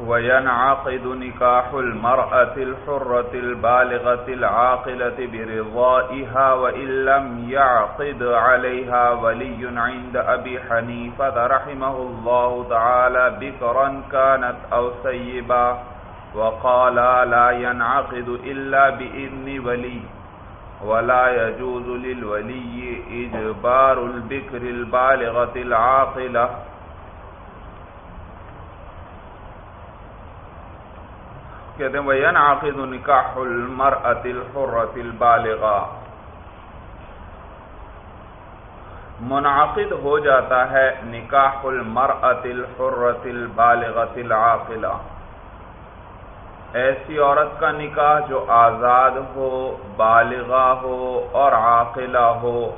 وينعقد نكاح المرأة الحرة البالغة العاقلة برضائها وإن لم يعقد عليها ولي عند أبي حنيفة رحمه الله تعالى بكرا كانت أو سيبا وقال لا ينعقد إلا بإذن ولي ولا يجوز للولي إجبار البكر البالغة العاقلة کہتے ہیں، وَيَنْعَقِدُ نِكَاحُ الْمَرْأَةِ الْحُرَّةِ الْبَالِغَةِ۔ منعقد ہو جاتا ہے نکاح المرأة الحرة البالغة العاقلة۔ ایسی عورت کا نکاح جو آزاد ہو، بالغہ ہو اور عاقلہ ہو،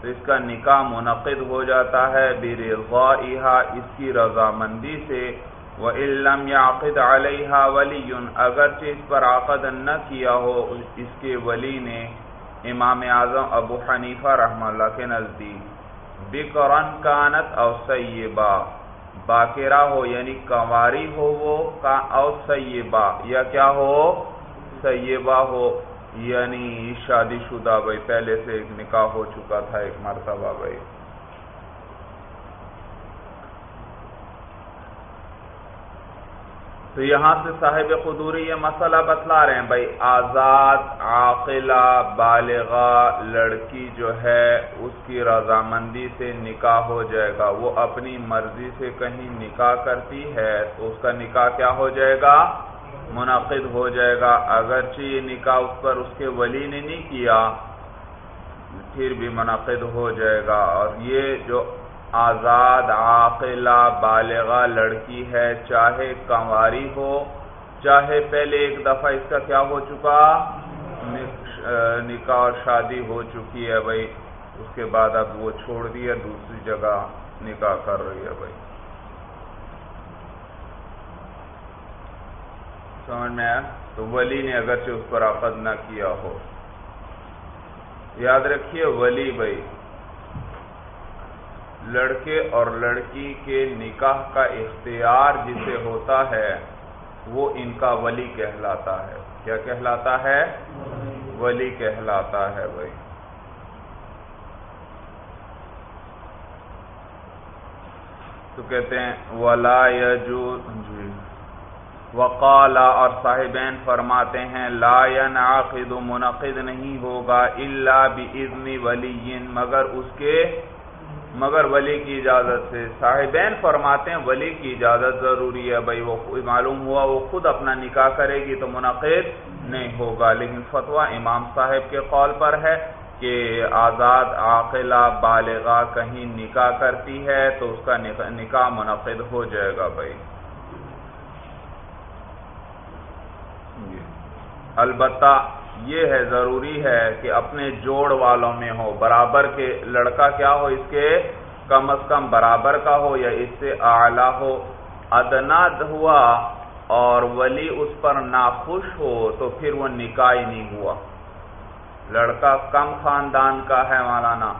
تو اس کا نکاح منعقد ہو جاتا ہے، بِرِضَائِهَا، اس کی رضامندی سے۔ وَإِلَّمْ يَعْقِدْ عَلَيْهَا وَلِيٌّ اگرچہ اس پر عقد نہ کیا ہو، اس کے ولی نے امام اعظم ابو حنیفہ رحمہ اللہ کے نزدیک، بکرن کانت او سیبا باقرہ ہو یعنی کنواری ہو وہ او سیبا، یا کیا ہو؟ سیبا ہو یعنی شادی شدہ بھائی، پہلے سے ایک نکاح ہو چکا تھا، ایک مرتبہ بھائی۔ تو یہاں سے صاحب قدوری یہ مسئلہ بتلا رہے ہیں، بھائی، آزاد، عاقلہ، بالغہ لڑکی جو ہے، اس کی رضامندی سے نکاح ہو جائے گا۔ وہ اپنی مرضی سے کہیں نکاح کرتی ہے تو اس کا نکاح کیا ہو جائے گا؟ منعقد ہو جائے گا۔ اگرچہ یہ نکاح اس پر اس کے ولی نے نہیں کیا، پھر بھی منعقد ہو جائے گا۔ اور یہ جو آزاد، عاقلہ، بالغہ لڑکی ہے، چاہے کنواری ہو، چاہے پہلے ایک دفعہ اس کا کیا ہو چکا؟ نکاح اور شادی ہو چکی ہے بھائی۔ اس کے بعد اب وہ چھوڑ دیا دوسری جگہ نکاح کر رہی ہے بھائی۔ سمجھ میں آیا؟ تو ولی نے اگرچہ اس پر عقد نہ کیا ہو۔ یاد رکھیے، ولی بھائی۔ لڑکے اور لڑکی کے نکاح کا اختیار جسے ہوتا ہے، وہ ان کا ولی کہلاتا ہے۔ کیا کہلاتا ہے؟ ولی کہلاتا ہے بھائی۔ تو کہتے ہیں، ولا جی۔ وقالا اور صاحبین فرماتے ہیں، لا ينعقد منعقد نہیں ہوگا الا باذن ولی، مگر اس کے مگر ولی کی اجازت سے۔ صاحبین فرماتے ہیں ولی کی اجازت ضروری ہے، بھائی وہ معلوم ہوا وہ خود اپنا نکاح کرے گی تو منعقد نہیں ہوگا۔ لیکن فتویٰ امام صاحب کے قول پر ہے کہ آزاد، عاقلہ، بالغہ کہیں نکاح کرتی ہے تو اس کا نکاح منعقد ہو جائے گا بھائی۔ جی۔ البتہ یہ ہے ضروری ہے کہ اپنے جوڑ والوں میں ہو۔ برابر کے لڑکا کیا ہو؟ اس کے کم از کم برابر کا ہو یا اس سے اعلی ہو۔ ادناد ہوا اور ولی اس پر ناخوش ہو تو پھر وہ نکاح نہیں ہوا۔ لڑکا کم خاندان کا ہے مولانا۔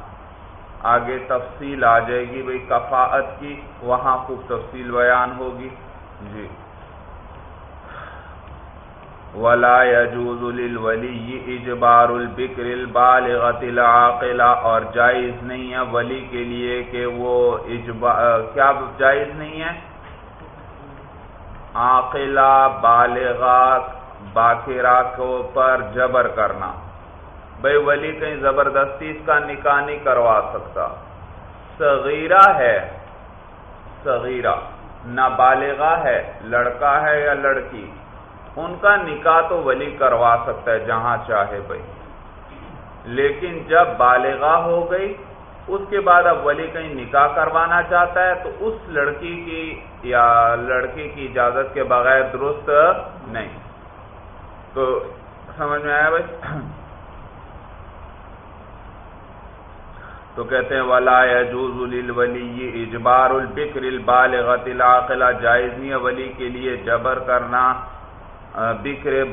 آگے تفصیل آ جائے گی بھائی کفاعت کی، وہاں خوب تفصیل بیان ہوگی۔ جی۔ ولا يجوز للولي اجبار البکر البالغه العاقله اور جائز نہیں ہے ولی کے لیے کہ وہ کیا جائز نہیں ہے؟ عاقلہ، بالغہ باقرہ کو پر جبر کرنا۔ بھائی ولی کہیں زبردستی اس کا نکاح نہیں کروا سکتا۔ صغیرہ ہے، صغیرہ، نابالغہ ہے، لڑکا ہے یا لڑکی؟ ان کا نکاح تو ولی کروا سکتا ہے، جہاں چاہے بھائی۔ لیکن جب بالغاہ ہو گئی، اس کے بعد اب ولی کہیں نکاح کروانا چاہتا ہے، تو اس لڑکی کی یا لڑکی کی اجازت کے بغیر درست نہیں۔ تو سمجھ میں آیا بھائی؟ تو کہتے ہیں، ولا يجوز للولي اجبار البکر البالغه العاقله جائز نہیں ہے ولی کے لیے جبر کرنا۔ بکر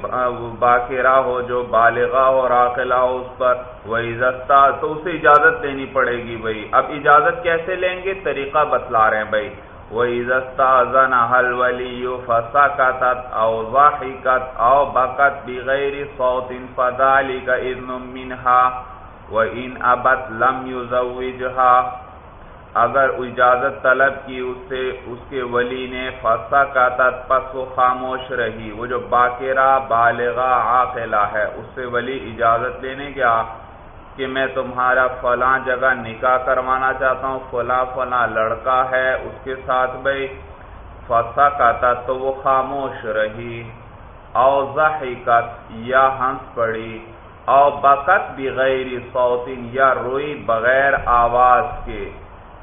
باقرہ ہو، جو بالغہ ہو، راقلہ ہو، اس پر وہ عزتہ تو اسے اجازت دینی پڑے گی بھائی۔ اب اجازت کیسے لیں گے؟ طریقہ بتلا رہے ہیں بھائی۔ وہ عزت ازن حل ولی وَإِذَا اسْتَأْذَنَهَا الْوَلِيُّ فَسَكَتَتْ أَوْ ضَحِكَتْ أَوْ بَكَتْ بِغَيْرِ صَوْتٍ فَذَلِكَ إِذْنٌ مِّنْهَا وَإِنْ أَبَتْ لَمْ يُزَوِّجْهَا اگر اجازت طلب کی، اس سے، اس کے ولی نے فَسَكَتَتْ پس وہ خاموش رہی۔ وہ جو باقرہ، بالغہ، عاقلہ ہے، اس سے ولی اجازت لینے گیا کہ میں تمہارا فلاں جگہ نکاح کروانا چاہتا ہوں، فلاں فلاں لڑکا ہے، اس کے ساتھ بھائی فسا کا تو وہ خاموش رہی۔ او ضحکت، یا ہنس پڑی۔ او بکت بغیر صوتین یا روئی بغیر آواز کے۔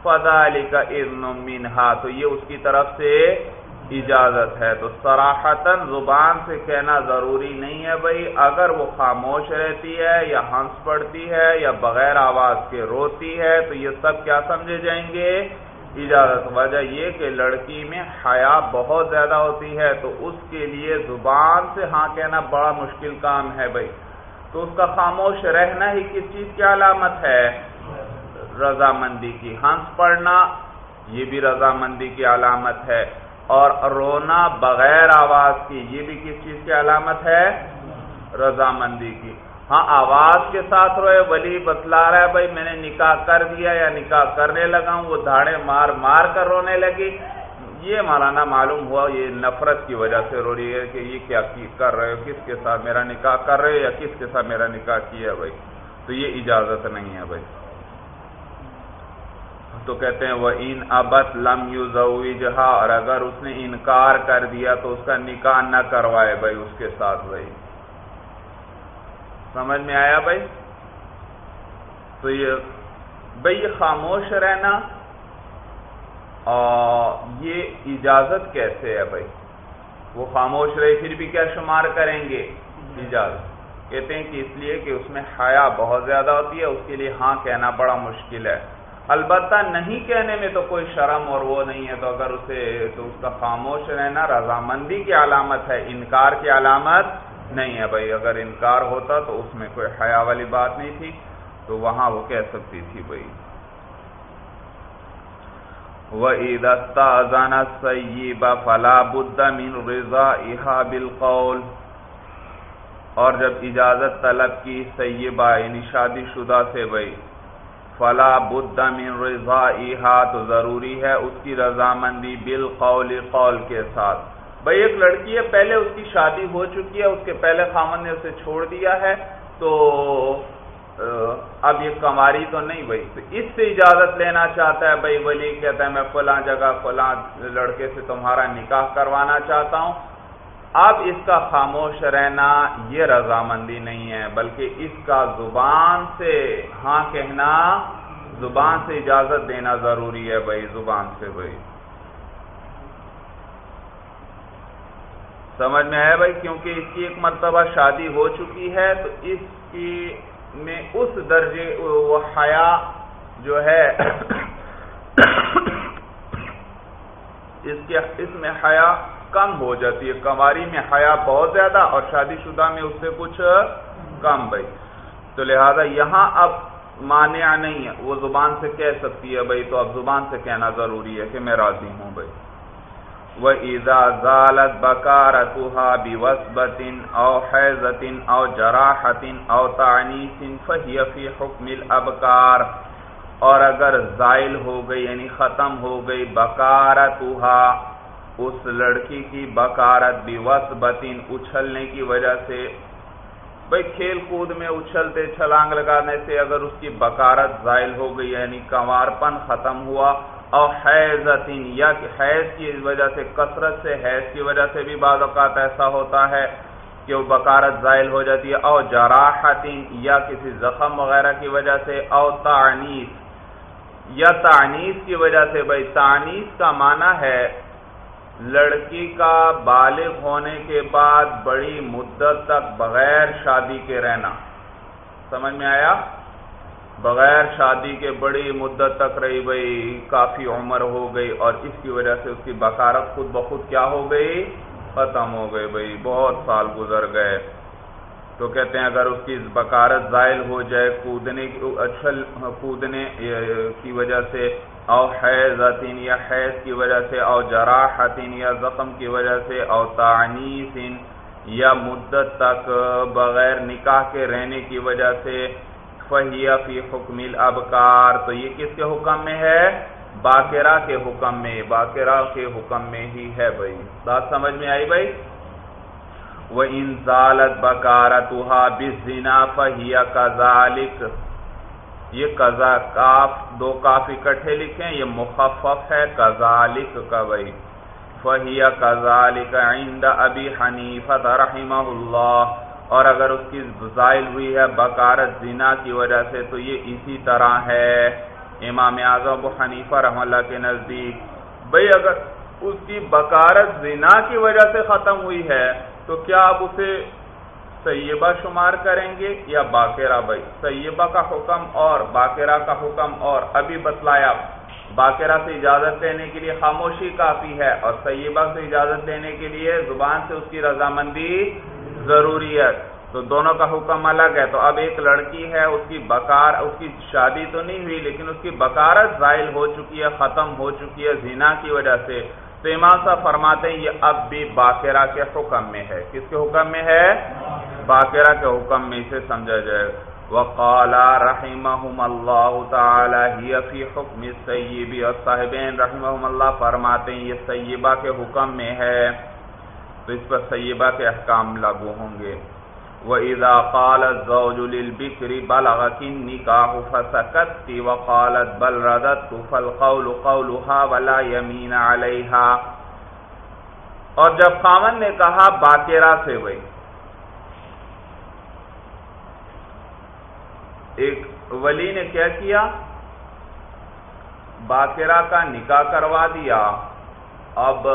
فضالی کا اذن منہا تو یہ اس کی طرف سے اجازت ہے۔ تو سراحتاً زبان سے کہنا ضروری نہیں ہے بھائی، اگر وہ خاموش رہتی ہے یا ہنس پڑتی ہے یا بغیر آواز کے روتی ہے، تو یہ سب کیا سمجھے جائیں گے؟ اجازت۔ وجہ یہ کہ لڑکی میں حیا بہت زیادہ ہوتی ہے، تو اس کے لیے زبان سے ہاں کہنا بڑا مشکل کام ہے بھائی۔ تو اس کا خاموش رہنا ہی کس چیز کی علامت ہے؟ رضامندی کی ہنس پڑنا، یہ بھی رضامندی کی علامت ہے۔ اور رونا بغیر آواز کی، یہ بھی کس چیز کی علامت ہے؟ رضامندی کی۔ ہاں آواز کے ساتھ روئے، ولی بتلا رہا ہے، بھائی میں نے نکاح کر دیا یا نکاح کرنے لگا ہوں، وہ دھاڑے مار مار کر رونے لگی۔ یہ مولانا معلوم ہوا، یہ نفرت کی وجہ سے رو رہی ہے کہ یہ کیا کر رہے ہو، کس کے ساتھ میرا نکاح کر رہے ہو یا کس کے ساتھ میرا نکاح کیا بھائی؟ تو یہ اجازت نہیں ہے بھائی۔ تو کہتے ہیں وہ ان ابت لم یو اور اگر اس نے انکار کر دیا تو اس کا نکاح نہ کروائے بھائی اس کے ساتھ بھائی۔ سمجھ میں آیا بھائی؟ تو یہ بھائی یہ خاموش رہنا اور یہ اجازت کیسے ہے بھائی؟ وہ خاموش رہے پھر بھی کیا شمار کریں گے؟ اجازت۔ کہتے ہیں کہ اس لیے کہ اس میں حیا بہت زیادہ ہوتی ہے، اس کے لیے ہاں کہنا بڑا مشکل ہے۔ البتہ نہیں کہنے میں تو کوئی شرم اور وہ نہیں ہے تو اگر اسے تو اس کا خاموش رہنا رضامندی کی علامت ہے، انکار کی علامت نہیں ہے بھائی۔ اگر انکار ہوتا تو اس میں کوئی حیا والی بات نہیں تھی، تو وہاں وہ کہہ سکتی تھی بھائی۔ وہ عید سیب فلا من رضا احا بالقول۔ اور جب اجازت طلب کی، سیبہ یعنی شادی شدہ سے بھائی فلا بد من رضا تو ضروری ہے اس کی رضامندی بالقول، قول کے ساتھ۔ بھائی، ایک لڑکی ہے، پہلے اس کی شادی ہو چکی ہے، اس کے پہلے خامن نے اسے چھوڑ دیا ہے، تو اب یہ کماری تو نہیں بھائی۔ تو اس سے اجازت لینا چاہتا ہے، بھائی، ولی کہتا ہے، میں فلاں جگہ، فلاں لڑکے سے تمہارا نکاح کروانا چاہتا ہوں۔ اب اس کا خاموش رہنا یہ رضامندی نہیں ہے، بلکہ اس کا زبان سے ہاں کہنا، زبان سے اجازت دینا ضروری ہے بھائی، زبان سے بھائی۔ سمجھ میں ہے بھائی؟ کیونکہ اس کی ایک مرتبہ شادی ہو چکی ہے، تو اس کی میں اس درجے وہ حیا جو ہے، اس کے اس میں حیا کم ہو جاتی ہے۔ کماری میں حیا بہت زیادہ اور شادی شدہ میں اس سے کچھ کم بھائی۔ تو لہذا یہاں اب مانع نہیں ہے۔ وہ زبان سے کہہ سکتی ہے بھائی، تو اب زبان سے کہنا ضروری ہے کہ میں راضی ہوں بھائی۔ وہ ایزا ضالت بکارتہ بی وسبتن او حیزتن او جراحتن او تعنیسن فہی فی حکم الابکار۔ اور اگر زائل ہو گئی یعنی ختم ہو گئی بکارتہ اس لڑکی کی بکارت بھی وس بتین اچھلنے کی وجہ سے۔ بھائی کھیل کود میں اچھلتے، چھلانگ لگانے سے اگر اس کی بکارت زائل ہو گئی یعنی کنوار پن ختم ہوا، اور حیضتین، یا حیض کی وجہ سے، کثرت سے حیض کی وجہ سے بھی بعض اوقات ایسا ہوتا ہے کہ وہ بکارت زائل ہو جاتی ہے او جراحتین، یا کسی زخم وغیرہ کی وجہ سے او تعنیس۔ یا تعنیس کی وجہ سے، بھائی تعنیس کا معنی ہے لڑکی کا بالغ ہونے کے بعد بڑی مدت تک بغیر شادی کے رہنا۔ سمجھ میں آیا؟ بغیر شادی کے بڑی مدت تک رہی بھائی، کافی عمر ہو گئی اور اس کی وجہ سے اس کی بکارت خود بخود کیا ہو گئی؟ ختم ہو گئی بھائی، بہت سال گزر گئے۔ تو کہتے ہیں اگر اس کی بکارت زائل ہو جائے، کودنے اچھل، کودنے کی وجہ سے او حیضتین یا حیض کی وجہ سے، او جراحتین یا زخم کی وجہ سے، او تعنیسین یا مدت تک بغیر نکاح کے رہنے کی وجہ سے فہیہ فی حکم الابکار۔ تو یہ کس کے حکم میں ہے؟ باقرہ کے حکم میں۔ باقرہ کے حکم میں ہی ہے بھائی۔ بات سمجھ میں آئی بھائی؟ وہ انزالت بکارتها بالزنا فہیہ کذالک یہ قضا کاف دو کاف اکٹھے لکھیں، یہ مخفف ہے، کذالک کا بھائی فہیہ کذالک عند ابی حنیفہ رحمہ اللہ۔ اور اگر اس کی زائل ہوئی ہے بکارت زنا کی وجہ سے، تو یہ اسی طرح ہے۔ امام اعظم ابو حنیفہ رحم اللہ کے نزدیک۔ بھئی اگر اس کی بکارت زنا کی وجہ سے ختم ہوئی ہے، تو کیا آپ اسے سیبہ شمار کریں گے یا باقیرہ بھائی؟ سیبہ کا حکم اور باقیرہ کا حکم اور ابھی بتلایا باقیرہ سے اجازت لینے کے لیے خاموشی کافی ہے اور سیبہ سے اجازت لینے کے لیے زبان سے اس کی رضامندی ضروری ہے۔ تو دونوں کا حکم الگ ہے۔ تو اب ایک لڑکی ہے، اس کی بکار، اس کی شادی تو نہیں ہوئی، لیکن اس کی بکارت زائل ہو چکی ہے، ختم ہو چکی ہے زینا کی وجہ سے۔ تو امام صاحب فرماتے ہیں، یہ اب بھی باقیرہ کے حکم میں ہے۔ کس کے حکم میں ہے؟ باقیرہ کے حکم میں اسے سمجھا جائے۔ وقال رحمهم اللہ تعالی، ہی فی حکم سیبی اور صاحبین رحمهم اللہ فرماتے ہیں، یہ سیبہ کے حکم میں ہے۔ تو اس پر سیبہ کے احکام لاگو ہوں گے۔ وَإِذَا قَالَ الزَّوْجُ لِلْبِكْرِ بَلَغَكِ النِّكَاحُ فَسَكَتْتِ وَقَالَتْ بَلْ رَدَدْتُ، فَالْقَوْلُ قَوْلُهَا وَلَا يَمِينَ عَلَيْهَا۔ اور جب خامن نے کہا باقیرہ سے بھئی ایک ولی نے کیا کیا؟ باقیرہ کا نکاح کروا دیا۔ اب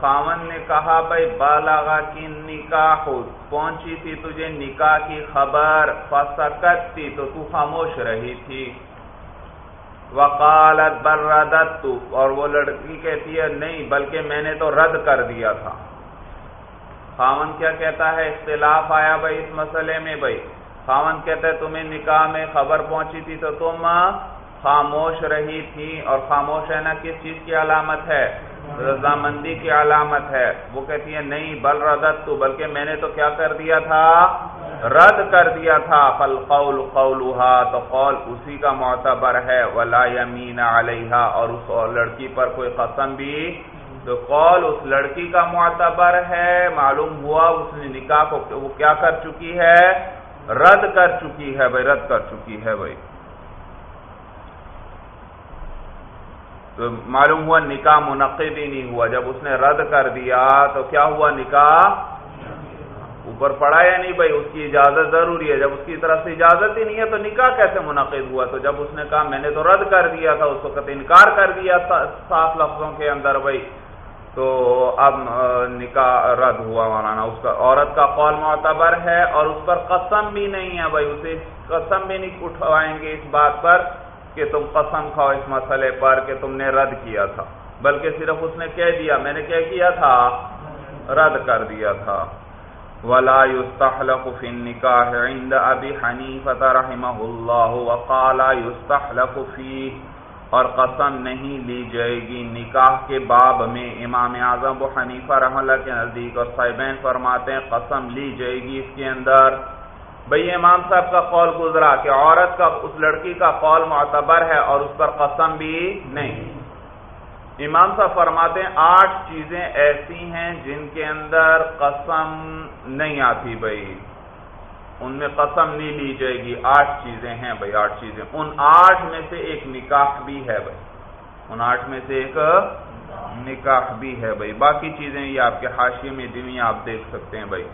خامن نے کہا، بھائی، بالاغا کی نکاح پہنچی تھی، تجھے نکاح کی خبر فسکت تھی، تو تو خاموش رہی تھی۔ وقالت، بردت۔ اور وہ لڑکی کہتی ہے، نہیں، بلکہ میں نے تو رد کر دیا تھا۔ خامن کیا کہتا ہے، اختلاف آیا بھائی اس مسئلے میں بھائی۔ خامن کہتا ہے تمہیں نکاح میں خبر پہنچی تھی تو تم خاموش رہی تھی اور خاموش رہنا کس چیز کی علامت ہے؟ رضامندی کی علامت ہے۔ وہ کہتی ہے نہیں، بل ردت تو، بلکہ میں نے تو کیا کر دیا تھا؟ رد کر دیا تھا فل قول قولها تو قول اسی کا معتبر ہے، ولا یمین علیہ اور اس لڑکی پر کوئی قسم بھی تو قول اس لڑکی کا معتبر ہے۔ معلوم ہوا اس نے نکاح کو وہ کیا کر چکی ہے؟ رد کر چکی ہے بھائی، رد کر چکی ہے بھائی۔ تو معلوم ہوا نکاح منعقد ہی نہیں ہوا۔ جب اس نے رد کر دیا تو کیا ہوا نکاح؟ اوپر پڑا یا نہیں بھائی؟ اس کی اجازت ضروری ہے۔ جب اس کی طرف سے اجازت ہی نہیں ہے تو نکاح کیسے منعقد ہوا؟ تو جب اس نے کہا میں نے تو رد کر دیا تھا، اس وقت انکار کر دیا تھا، صاف لفظوں کے اندر بھائی۔ تو اب نکاح رد ہوا مولانا، اس کا عورت کا قول معتبر ہے اور اس پر قسم بھی نہیں ہے بھائی، اسے قسم بھی نہیں اٹھوائیں گے اس بات پر کہ تم قسم کھاؤ اس مسئلے پر کہ تم نے رد کیا تھا، بلکہ صرف اس نے کہہ دیا، میں نے کیا کیا تھا؟ رد کر دیا تھا۔ ولا يستحلف في النكاح عند ابي حنيفه رحمه الله وقال يستحلف فيه اور قسم نہیں لی جائے گی۔ نکاح کے باب میں امام اعظم ابو حنیفہ رحمہ اللہ کے نزدیک اور صاحبین فرماتے ہیں، قسم لی جائے گی اس کے اندر۔ بھئی امام صاحب کا قول گزرا کہ عورت کا، اس لڑکی کا قول معتبر ہے اور اس پر قسم بھی نہیں۔ امام صاحب فرماتے ہیں، آٹھ چیزیں ایسی ہیں جن کے اندر قسم نہیں آتی بھائی ان میں قسم نہیں لی جائے گی، آٹھ چیزیں ہیں بھائی، آٹھ چیزیں۔ ان آٹھ میں سے ایک نکاح بھی ہے بھائی۔ ان آٹھ میں سے ایک نکاح بھی ہے بھائی۔ باقی چیزیں یہ آپ کے حاشیے میں دنیا آپ دیکھ سکتے ہیں بھائی۔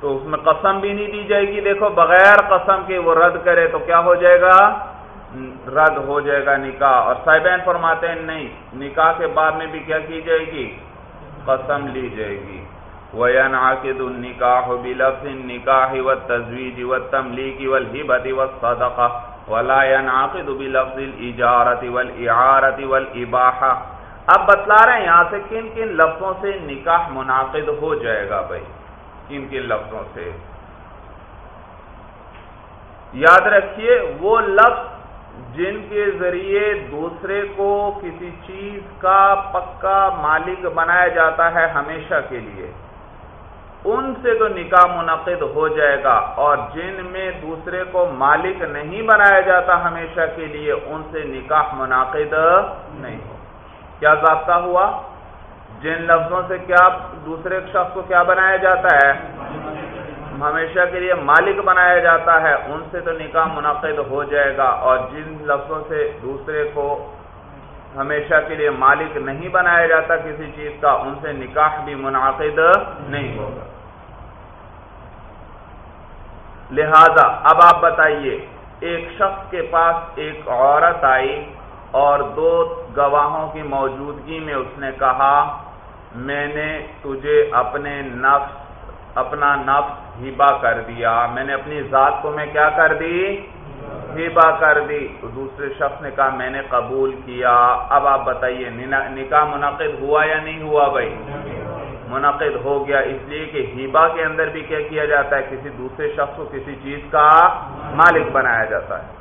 تو اس میں قسم بھی نہیں دی جائے گی۔ دیکھو، بغیر قسم کے وہ رد کرے تو کیا ہو جائے گا؟ رد ہو جائے گا نکاح۔ اور صاحبین فرماتے ہیں، نہیں، نکاح کے بعد میں بھی کیا کی جائے گی؟ قسم لی جائے گی۔ وَيَنْعَقِدُ النِّكَاحُ بِلَفْظِ النِّكَاحِ وَالتَّزْوِيجِ وَالتَّمْلِيكِ وَالْهِبَةِ وَالصَّدَقَةِ وَلَا يَنْعَقِدُ بِلَفْظِ الْإِجَارَةِ وَالْإِعَارَةِ وَالْإِبَاحَةِ۔ اب بتلا رہے ہیں یہاں سے کن کن لفظوں سے نکاح منعقد ہو جائے گا بھائی؟ کن کن لفظوں سے؟ یاد رکھیے، وہ لفظ جن کے ذریعے دوسرے کو کسی چیز کا پکا مالک بنایا جاتا ہے ہمیشہ کے لیے۔ ان سے تو نکاح منعقد ہو جائے گا اور جن میں دوسرے کو مالک نہیں بنایا جاتا ہمیشہ کے لیے ان سے نکاح منعقد نہیں ہو۔ کیا ضابطہ ہوا؟ جن لفظوں سے کیا دوسرے شخص کو کیا بنایا جاتا ہے؟ ہمیشہ کے لیے مالک بنایا جاتا ہے، ان سے تو نکاح منعقد ہو جائے گا اور جن لفظوں سے دوسرے کو ہمیشہ کے لیے مالک نہیں بنایا جاتا کسی چیز کا، ان سے نکاح بھی منعقد نہیں ہوگا۔ لہذا اب آپ بتائیے، ایک شخص کے پاس ایک عورت آئی اور دو گواہوں کی موجودگی میں اس نے کہا، میں نے تجھے اپنے نفس، اپنا نفس ہبا کر دیا۔ میں نے اپنی ذات کو میں کیا کر دی؟ ہبا کر دی۔ دوسرے شخص نے کہا، میں نے قبول کیا۔ اب آپ بتائیے، نکاح منعقد ہوا یا نہیں ہوا بھائی؟ منعقد ہو گیا، اس لیے کہ ہیبا کے اندر بھی کیا کیا جاتا ہے؟ کسی دوسرے شخص کو کسی چیز کا مالک بنایا جاتا ہے۔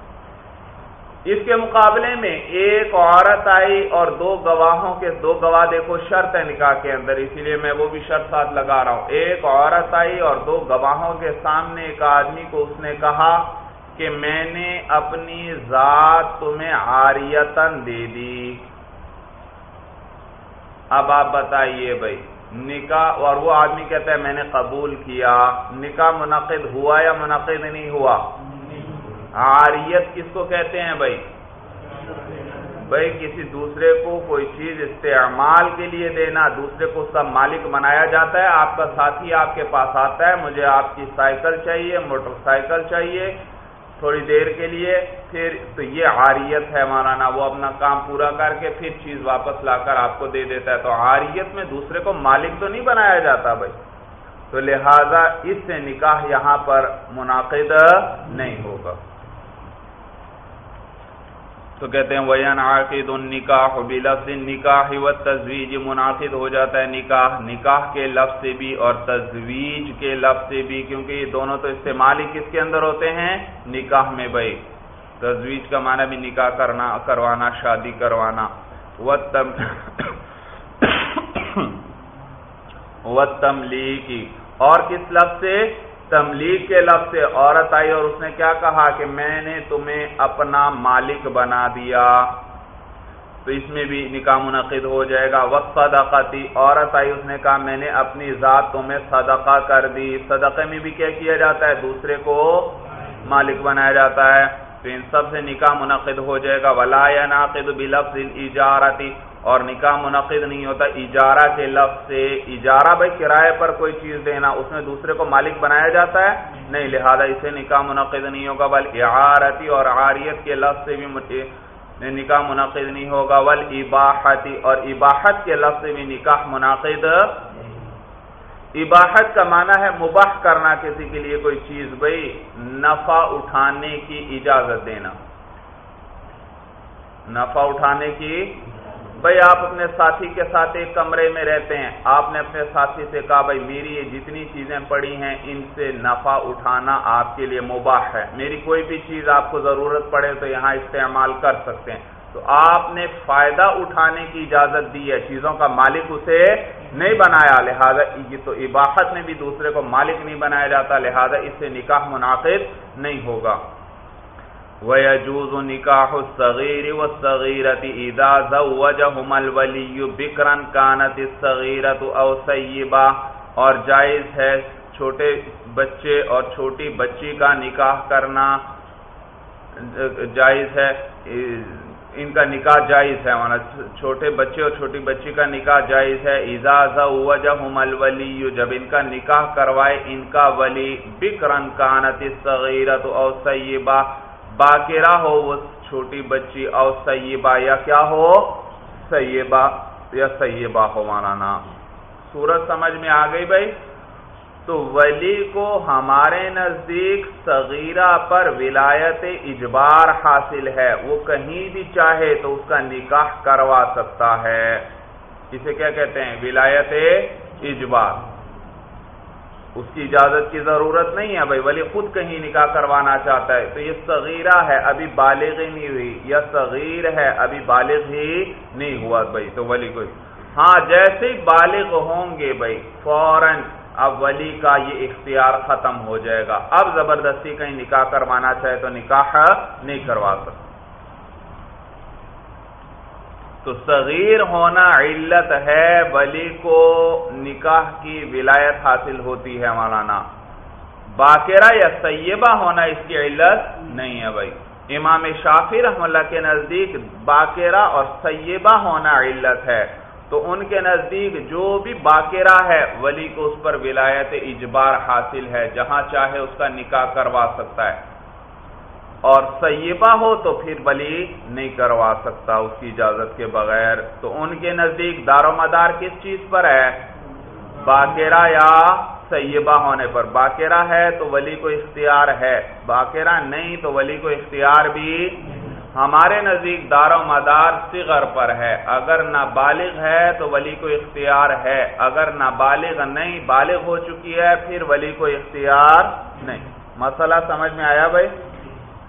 اس کے مقابلے میں ایک عورت آئی اور دو گواہوں کے دو گواہ دیکھو شرط ہے نکاح کے اندر، اسی لیے میں وہ بھی شرط ساتھ لگا رہا ہوں۔ ایک عورت آئی اور دو گواہوں کے سامنے ایک آدمی کو اس نے کہا کہ میں نے اپنی ذات تمہیں آریتن دے دی۔ اب آپ بتائیے بھائی نکاح، اور وہ آدمی کہتا ہے میں نے قبول کیا، نکاح منعقد ہوا یا منعقد نہیں ہوا؟ آریت کس کو کہتے ہیں بھائی؟ بھائی کسی دوسرے کو کوئی چیز استعمال کے لیے دینا، دوسرے کو اس کا مالک بنایا جاتا ہے، آپ کا ساتھی آپ کے پاس آتا ہے، مجھے آپ کی سائیکل چاہیے، موٹر سائیکل چاہیے تھوڑی دیر کے لیے، پھر تو یہ عاریت ہے مولانا، وہ اپنا کام پورا کر کے پھر چیز واپس لا کر آپ کو دے دیتا ہے۔ تو عاریت میں دوسرے کو مالک تو نہیں بنایا جاتا بھائی۔ تو لہذا اس سے نکاح یہاں پر منعقد نہیں ہوگا۔ تو کہتے ہیں وین عاقد النکاح بلفظ نکاح و تجویز منعقد ہو جاتا ہے نکاح۔ نکاح کے لفظ سے بھی اور تجویز کے لفظ سے بھی، کیونکہ یہ دونوں تو استعمال ہی کس کے اندر ہوتے ہیں؟ نکاح میں بھائی۔ تجویز کا معنی بھی نکاح کرنا، کروانا، شادی کروانا۔ و تم و تملیغی اور کس لفظ سے؟ تملیغ کے لفظ سے عورت آئی اور اس نے کیا کہا کہ میں نے تمہیں اپنا مالک بنا دیا۔ تو اس میں بھی نکاح منعقد ہو جائے گا۔ وقت صدقاتی عورت آئی، اس نے کہا میں نے اپنی ذات تمہیں صدقہ کر دی۔ صدقے میں بھی کیا کیا جاتا ہے؟ دوسرے کو مالک بنایا جاتا ہے۔ تو ان سب سے نکاح منعقد ہو جائے گا۔ ولا ناقد بلفظ اجارتی اور نکاح منعقد نہیں ہوتا، اجارہ کے لفظ سے، اجارہ بھائی کرائے پر کوئی چیز دینا، اس میں دوسرے کو مالک بنایا جاتا ہے؟ نہیں، لہذا اسے نکاح منعقد نہیں ہوگا، بل اعارتی اور عاریت کے لفظ سے بھی نکاح منعقد نہیں ہوگا ول اباحتی اور اباحت کے لفظ سے بھی نکاح منعقد اباحت کا معنی ہے مباح کرنا کسی کے لیے کوئی چیز، بھائی نفع اٹھانے کی اجازت دینا۔ نفع اٹھانے کی بھائی آپ اپنے ساتھی کے ساتھ ایک کمرے میں رہتے ہیں۔ آپ نے اپنے ساتھی سے کہا، بھائی، میری یہ جتنی چیزیں پڑی ہیں، ان سے نفع اٹھانا آپ کے لیے مباح ہے۔ میری کوئی بھی چیز آپ کو ضرورت پڑے تو یہاں استعمال کر سکتے ہیں۔ تو آپ نے فائدہ اٹھانے کی اجازت دی ہے۔ چیزوں کا مالک اسے نہیں بنایا، لہذا یہ تو اباحت میں بھی دوسرے کو مالک نہیں بنایا جاتا، لہذا اس سے نکاح منعقد نہیں ہوگا۔ وَيَجُوزُ نِكَاحُ الصَّغِيرِ وَالصَّغِيرَةِ إِذَا زَوَّجَهُمَا الْوَلِيُّ بِكْرًا كَانَتِ الصَّغِيرَةُ أَوْ سَيِّبًا اور جائز ہے چھوٹے بچے اور چھوٹی بچی کا نکاح کرنا، جائز ہے، ان کا نکاح جائز ہے چھوٹے بچے اور چھوٹی بچی کا نکاح جائز ہے اذا زوجہم الولی جب ان کا نکاح کروائے ان کا ولی بکرن کانت الصغیرۃ او سیبہ باقرہ ہو وہ چھوٹی بچی او سیبہ یا کیا ہو؟ سیبہ یا سیبہ ہو مانا سورج سمجھ میں آ گئی بھائی؟ تو ولی کو ہمارے نزدیک صغیرہ پر ولایت اجبار حاصل ہے۔ وہ کہیں بھی چاہے تو اس کا نکاح کروا سکتا ہے۔ اسے کیا کہتے ہیں؟ ولایت اجبار۔ اس کی اجازت کی ضرورت نہیں ہے بھائی، ولی خود کہیں نکاح کروانا چاہتا ہے۔ تو یہ صغیرہ ہے، ابھی بالغ ہی نہیں ہوئی۔ یا صغیر ہے، ابھی بالغ ہی نہیں ہوا بھائی، تو ولی کوئی۔ ہاں جیسے ہی بالغ ہوں گے بھائی، فوراً اب ولی کا یہ اختیار ختم ہو جائے گا۔ اب زبردستی کہیں نکاح کروانا چاہے تو نکاح نہیں کروا سکتا تو صغیر ہونا علت ہے، ولی کو نکاح کی ولایت حاصل ہوتی ہے مولانا۔ باقیرہ یا سیبہ ہونا اس کی علت نہیں ہے بھائی۔ امام شافی رحم اللہ کے نزدیک باقیرہ اور سیبہ ہونا علت ہے۔ تو ان کے نزدیک جو بھی باقیرہ ہے، ولی کو اس پر ولایت اجبار حاصل ہے، جہاں چاہے اس کا نکاح کروا سکتا ہے۔ اور سیبہ ہو تو پھر ولی نہیں کروا سکتا اس کی اجازت کے بغیر۔ تو ان کے نزدیک دار و مدار کس چیز پر ہے؟ باقیرہ یا سیبہ ہونے پر۔ باقیرہ ہے تو ولی کو اختیار ہے۔ باقیرہ نہیں تو ولی کو اختیار بھی ہمارے نزدیک دار و مدار صغر پر ہے۔ اگر نہ بالغ ہے تو ولی کو اختیار ہے۔ اگر نہ بالغ نہیں، بالغ ہو چکی ہے، پھر ولی کو اختیار نہیں۔ مسئلہ سمجھ میں آیا بھائی؟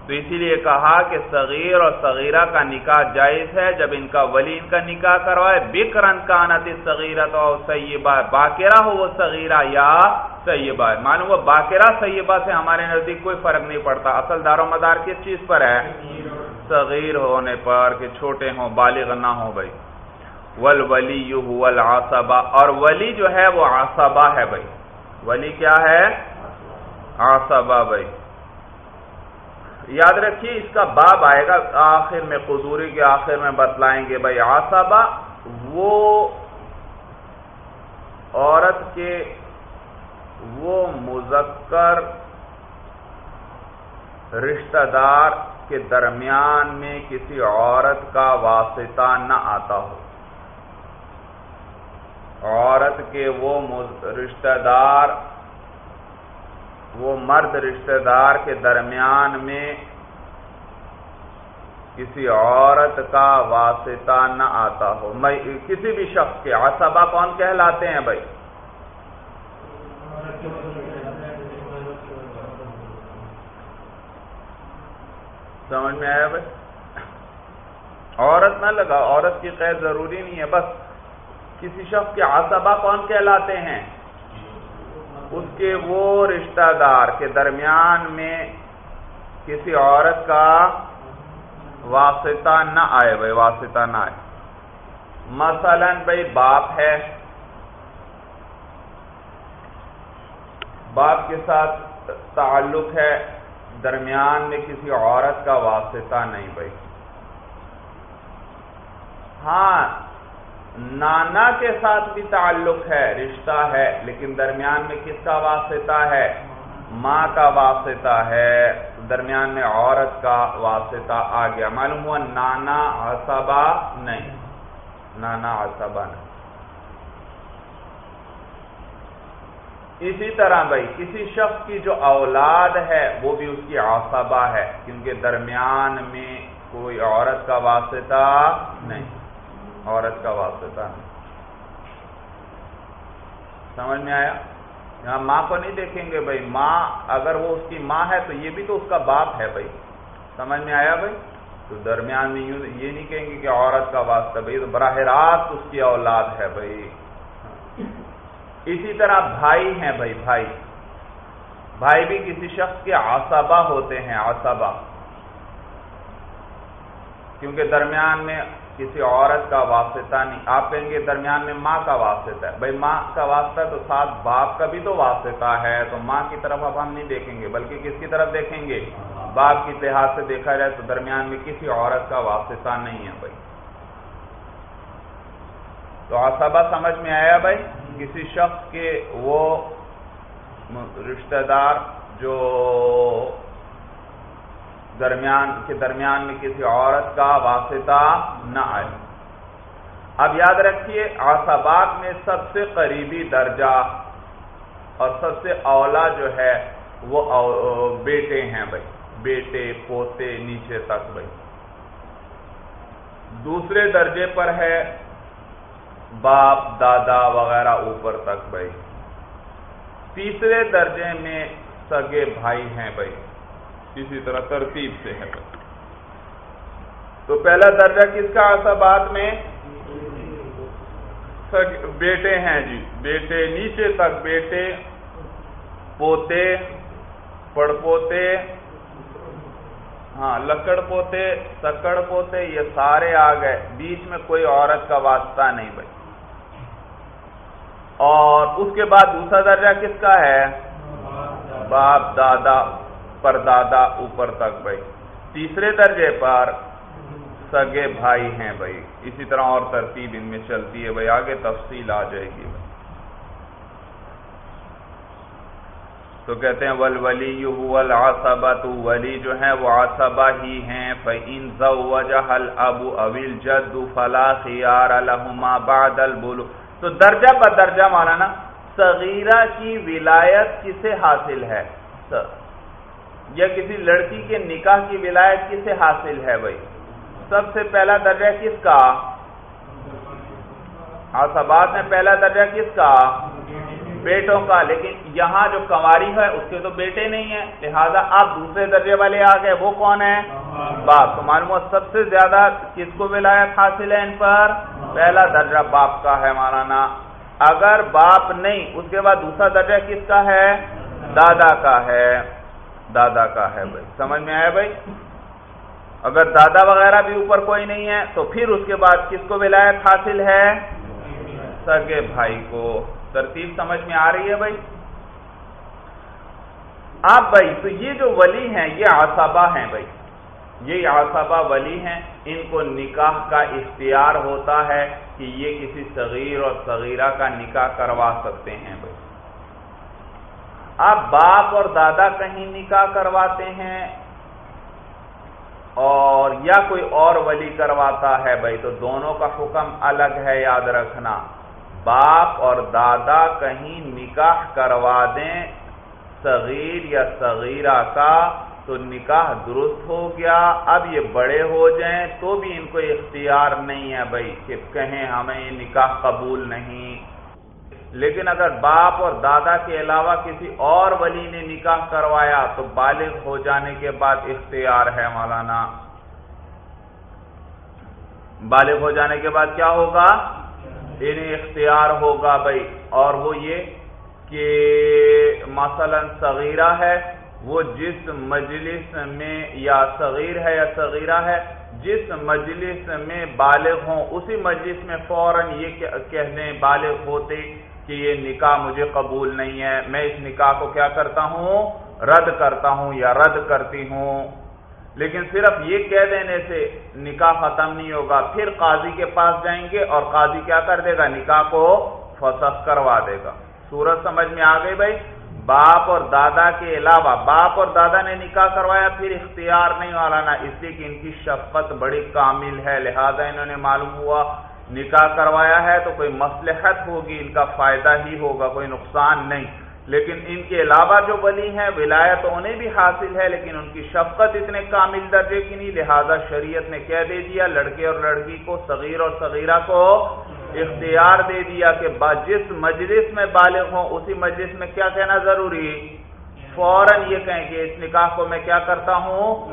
تو اسی لیے کہا کہ صغیر اور صغیرہ کا نکاح جائز ہے، جب ان کا ولی ان کا نکاح کروائے، بکرن کا نتی صغیرت اور سیبہ باقیرہ ہو وہ صغیرہ یا سیبہ۔ معلوم وہ باقیرہ سیبہ سے ہمارے نزدیک کوئی فرق نہیں پڑتا۔ اصل دار و مدار کس چیز پر ہے؟ صغیر ہونے پر کہ چھوٹے ہوں، بالغ نہ ہو بھائی۔ ول ولی یو اور ولی جو ہے وہ آصبا ہے بھائی۔ ولی کیا ہے؟ آصبا بھائی۔ یاد رکھیے، اس کا باب آئے گا آخر میں، قدوری کے آخر میں بتلائیں گے بھائی آصابہ وہ عورت کے وہ مذکر رشتہ دار کے درمیان میں کسی عورت کا واسطہ نہ آتا ہو۔ عورت کے وہ رشتہ دار وہ مرد رشتہ دار کے درمیان میں کسی عورت کا واسطہ نہ آتا ہو۔ میں کسی بھی شخص کے عصبہ کون کہلاتے ہیں بھائی؟ سمجھ میں آیا بھائی؟ عورت نہ لگا عورت کی قید ضروری نہیں ہے، بس کسی شخص کے عصبہ کون کہلاتے ہیں؟ اس کے وہ رشتہ دار کے درمیان میں کسی عورت کا واسطہ نہ آئے، بھائی واسطہ نہ آئے۔ مثلا بھائی باپ ہے، باپ کے ساتھ تعلق ہے، درمیان میں کسی عورت کا واسطہ نہیں بھائی۔ ہاں نانا کے ساتھ بھی تعلق ہے، رشتہ ہے، لیکن درمیان میں کس کا واسطہ ہے؟ ماں کا واسطہ ہے۔ درمیان میں عورت کا واسطہ آ گیا۔ معلوم ہوا نانا عصبہ نہیں۔ نانا عصبہ نہیں۔ اسی طرح بھائی، کسی شخص کی جو اولاد ہے، وہ بھی اس کی عصبہ ہے، کیونکہ درمیان میں کوئی عورت کا واسطہ نہیں۔ عورت کا واسطہ۔ نہیں سمجھ میں آیا؟ یہاں ماں کو نہیں دیکھیں گے بھائی۔ ماں، اگر وہ اس کی ماں ہے تو یہ بھی تو اس کا باپ ہے بھائی۔ سمجھ میں آیا بھائی؟ تو درمیان میں یوں یہ نہیں کہیں گے کہ عورت کا واسطہ بھائی تو براہ راست اس کی اولاد ہے بھائی۔ اسی طرح بھائی ہیں بھائی بھائی۔ بھائی بھی کسی شخص کے آسابہ ہوتے ہیں آسابہ کیونکہ درمیان میں کسی عورت کا واسطہ نہیں۔ آپ کہیں گے درمیان میں ماں کا واسطہ ہے۔ بھائی ماں کا واسطہ تو ساتھ باپ کا بھی تو واسطہ ہے۔ تو ماں کی طرف اب ہم نہیں دیکھیں گے، بلکہ کس کی طرف دیکھیں گے؟ باپ کی لحاظ سے دیکھا جائے تو درمیان میں کسی عورت کا واسطہ نہیں ہے بھائی۔ تو آسابہ سمجھ میں آیا بھائی؟ کسی شخص کے وہ رشتہ دار جو درمیان کے درمیان میں کسی عورت کا واسطہ نہ آئے۔ اب یاد رکھیے آسابات میں سب سے قریبی درجہ اور سب سے اولا جو ہے وہ بیٹے ہیں بھائی۔ بیٹے، پوتے، نیچے تک بھائی۔ دوسرے درجے پر ہے باپ، دادا وغیرہ اوپر تک بھائی۔ تیسرے درجے میں سگے بھائی ہیں بھائی۔ اسی طرح ترتیب سے ہے۔ تو پہلا درجہ کس کا آساباد میں؟ بیٹے ہیں جی۔ بیٹے نیچے تک، بیٹے، پوتے، پڑ پوتے ہاں لکڑ پوتے، سکڑ پوتے، یہ سارے آ گئے۔ بیچ میں کوئی عورت کا واسطہ نہیں بھائی۔ اور اس کے بعد دوسرا درجہ کس کا ہے؟ باپ، دادا۔ پر دادا اوپر تک بھائی۔ تیسرے درجے پر سگے بھائی ہیں بھائی۔ اسی طرح اور ترتیب ان میں چلتی ہے بھائی۔ آگے تفصیل آ جائے گی۔ بھائی تو کہتے ہیں ول ولی آسبا تو ولی جو ہے وہ آسبا ہی ہیں۔ فَإِن زَوَّجَهَا الْأَبُ أَوِ الْجَدُّ فَلَا خِيَارَ لَهُمَا بَعْدَ الْبُلُ تو درجہ پر درجہ مانا نا صغیرہ کی ولایت کسے حاصل ہے؟ یا کسی لڑکی کے نکاح کی ولایت کسے حاصل ہے بھائی؟ سب سے پہلا درجہ کس کا؟ آسبات میں پہلا درجہ کس کا؟ بیٹوں کا، لیکن یہاں جو کنواری ہے، اس کے تو بیٹے نہیں ہیں، لہذا آپ دوسرے درجے والے آ گئے، وہ کون ہے باپ۔ تو معلوم سب سے زیادہ کس کو ولایت حاصل ہے ان پر؟ پہلا درجہ باپ کا ہے مولانا۔ اگر باپ نہیں، اس کے بعد دوسرا درجہ کس کا ہے؟ دادا کا ہے۔ دادا کا ہے بھائی۔ سمجھ میں آیا بھائی؟ اگر دادا وغیرہ بھی اوپر کوئی نہیں ہے، تو پھر اس کے بعد کس کو ولایت حاصل ہے؟ سگے بھائی کو۔ ترتیب سمجھ میں آ رہی ہے بھائی؟ آپ بھائی، تو یہ جو ولی ہیں، یہ آسابہ ہیں بھائی۔ یہ آسابہ ولی ہیں۔ ان کو نکاح کا اختیار ہوتا ہے کہ یہ کسی صغیر اور صغیرہ کا نکاح کروا سکتے ہیں بھائی۔ آپ باپ اور دادا کہیں نکاح کرواتے ہیں اور یا کوئی اور ولی کرواتا ہے بھائی، تو دونوں کا حکم الگ ہے، یاد رکھنا۔ باپ اور دادا کہیں نکاح کروا دیں، صغیر یا صغیرہ کا، تو نکاح درست ہو گیا۔ اب یہ بڑے ہو جائیں تو بھی ان کو اختیار نہیں ہے بھائی، کہ کہیں ہمیں یہ نکاح قبول نہیں۔ لیکن اگر باپ اور دادا کے علاوہ کسی اور ولی نے نکاح کروایا تو بالغ ہو جانے کے بعد اختیار ہے مولانا۔ بالغ ہو جانے کے بعد کیا ہوگا؟ انہیں اختیار ہوگا بھائی۔ اور وہ یہ کہ مثلا صغیرہ ہے، وہ جس مجلس میں یا صغیر ہے یا صغیرہ ہے، جس مجلس میں بالغ ہوں، اسی مجلس میں فوراً یہ کہنے بالغ ہوتے کہ یہ نکاح مجھے قبول نہیں ہے، میں اس نکاح کو کیا کرتا ہوں؟ رد کرتا ہوں یا رد کرتی ہوں۔ لیکن صرف یہ کہہ دینے سے نکاح ختم نہیں ہوگا، پھر قاضی کے پاس جائیں گے اور قاضی کیا کر دے گا؟ نکاح کو فسخ کروا دے گا۔ سورج سمجھ میں آ گئی بھائی؟ باپ اور دادا کے علاوہ باپ اور دادا نے نکاح کروایا، پھر اختیار نہیں والا اس لیے کہ ان کی شفقت بڑی کامل ہے، لہذا انہوں نے معلوم ہوا نکاح کروایا ہے تو کوئی مسلحت ہوگی، ان کا فائدہ ہی ہوگا، کوئی نقصان نہیں۔ لیکن ان کے علاوہ جو ولی ہیں، ولایت انہیں بھی حاصل ہے، لیکن ان کی شفقت اتنے کامل درجے کی نہیں، لہذا شریعت نے کہہ دے دیا، لڑکے اور لڑکی کو، صغیر اور صغیرہ کو اختیار دے دیا کہ جس مجلس میں بالغ ہوں، اسی مجلس میں کیا کہنا ضروری؟ فوراً یہ کہیں کہ اس نکاح کو میں کیا کرتا ہوں؟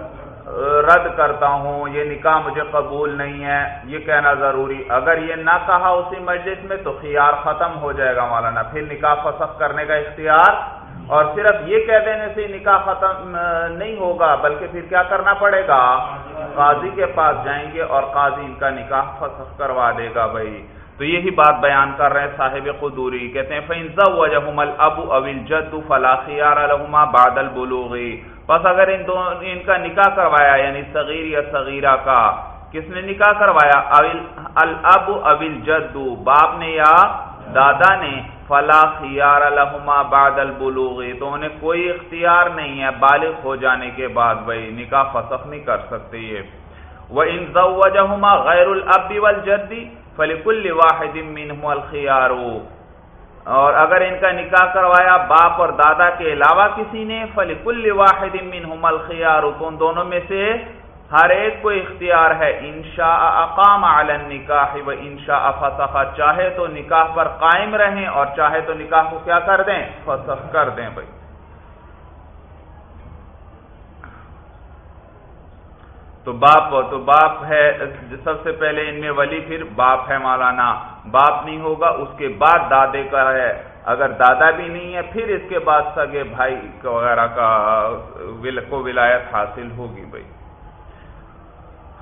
رد کرتا ہوں، یہ نکاح مجھے قبول نہیں ہے، یہ کہنا ضروری۔ اگر یہ نہ کہا اسی مجلس میں تو خیار ختم ہو جائے گا مولانا۔ پھر نکاح فسخ کرنے کا اختیار۔ اور صرف یہ کہہ دینے سے نکاح ختم نہیں ہوگا، بلکہ پھر کیا کرنا پڑے گا؟ قاضی کے پاس جائیں گے اور قاضی ان کا نکاح فسخ کروا دے گا بھائی۔ تو یہی بات بیان کر رہے ہیں صاحب قدوری۔ کہتے ہیں، فَإِنْ زَوَّجَهُمَ الْأَبُ أَوِ الْجَدُّ فَلَا خِيَارَ لَهُمَا بَعْدَ الْبُلُوغِ۔ بس اگر ان دونوں ان کا نکاح کروایا یعنی صغیر یا صغیرہ کا، کس نے نکاح کروایا؟ الاب ابل جدو باپ نے یا دادا نے؟ فلا خیار الحما بعد البلوغ تو انہیں کوئی اختیار نہیں ہے، بالغ ہو جانے کے بعد بھائی، نکاح فسخ نہیں کر سکتے یہ۔ وہ ان زوجہما غیر الاب والجدی فلکل واحد منہم الخیار اور اگر ان کا نکاح کروایا باپ اور دادا کے علاوہ کسی نے فلک کل منہم الخیار تو ان دونوں میں سے ہر ایک کو اختیار ہے۔ انشاء اقام علی النکاح و انشاء فسخ۔ چاہے تو نکاح پر قائم رہیں اور چاہے تو نکاح کو کیا کر دیں؟ فسخ کر دیں بھائی۔ تو باپ تو باپ ہے، سب سے پہلے ان میں ولی، پھر باپ ہے مولانا۔ باپ نہیں ہوگا، اس کے بعد دادے کا ہے۔ اگر دادا بھی نہیں ہے، پھر اس کے بعد سگے بھائی وغیرہ کا کو ولایت حاصل ہوگی بھائی۔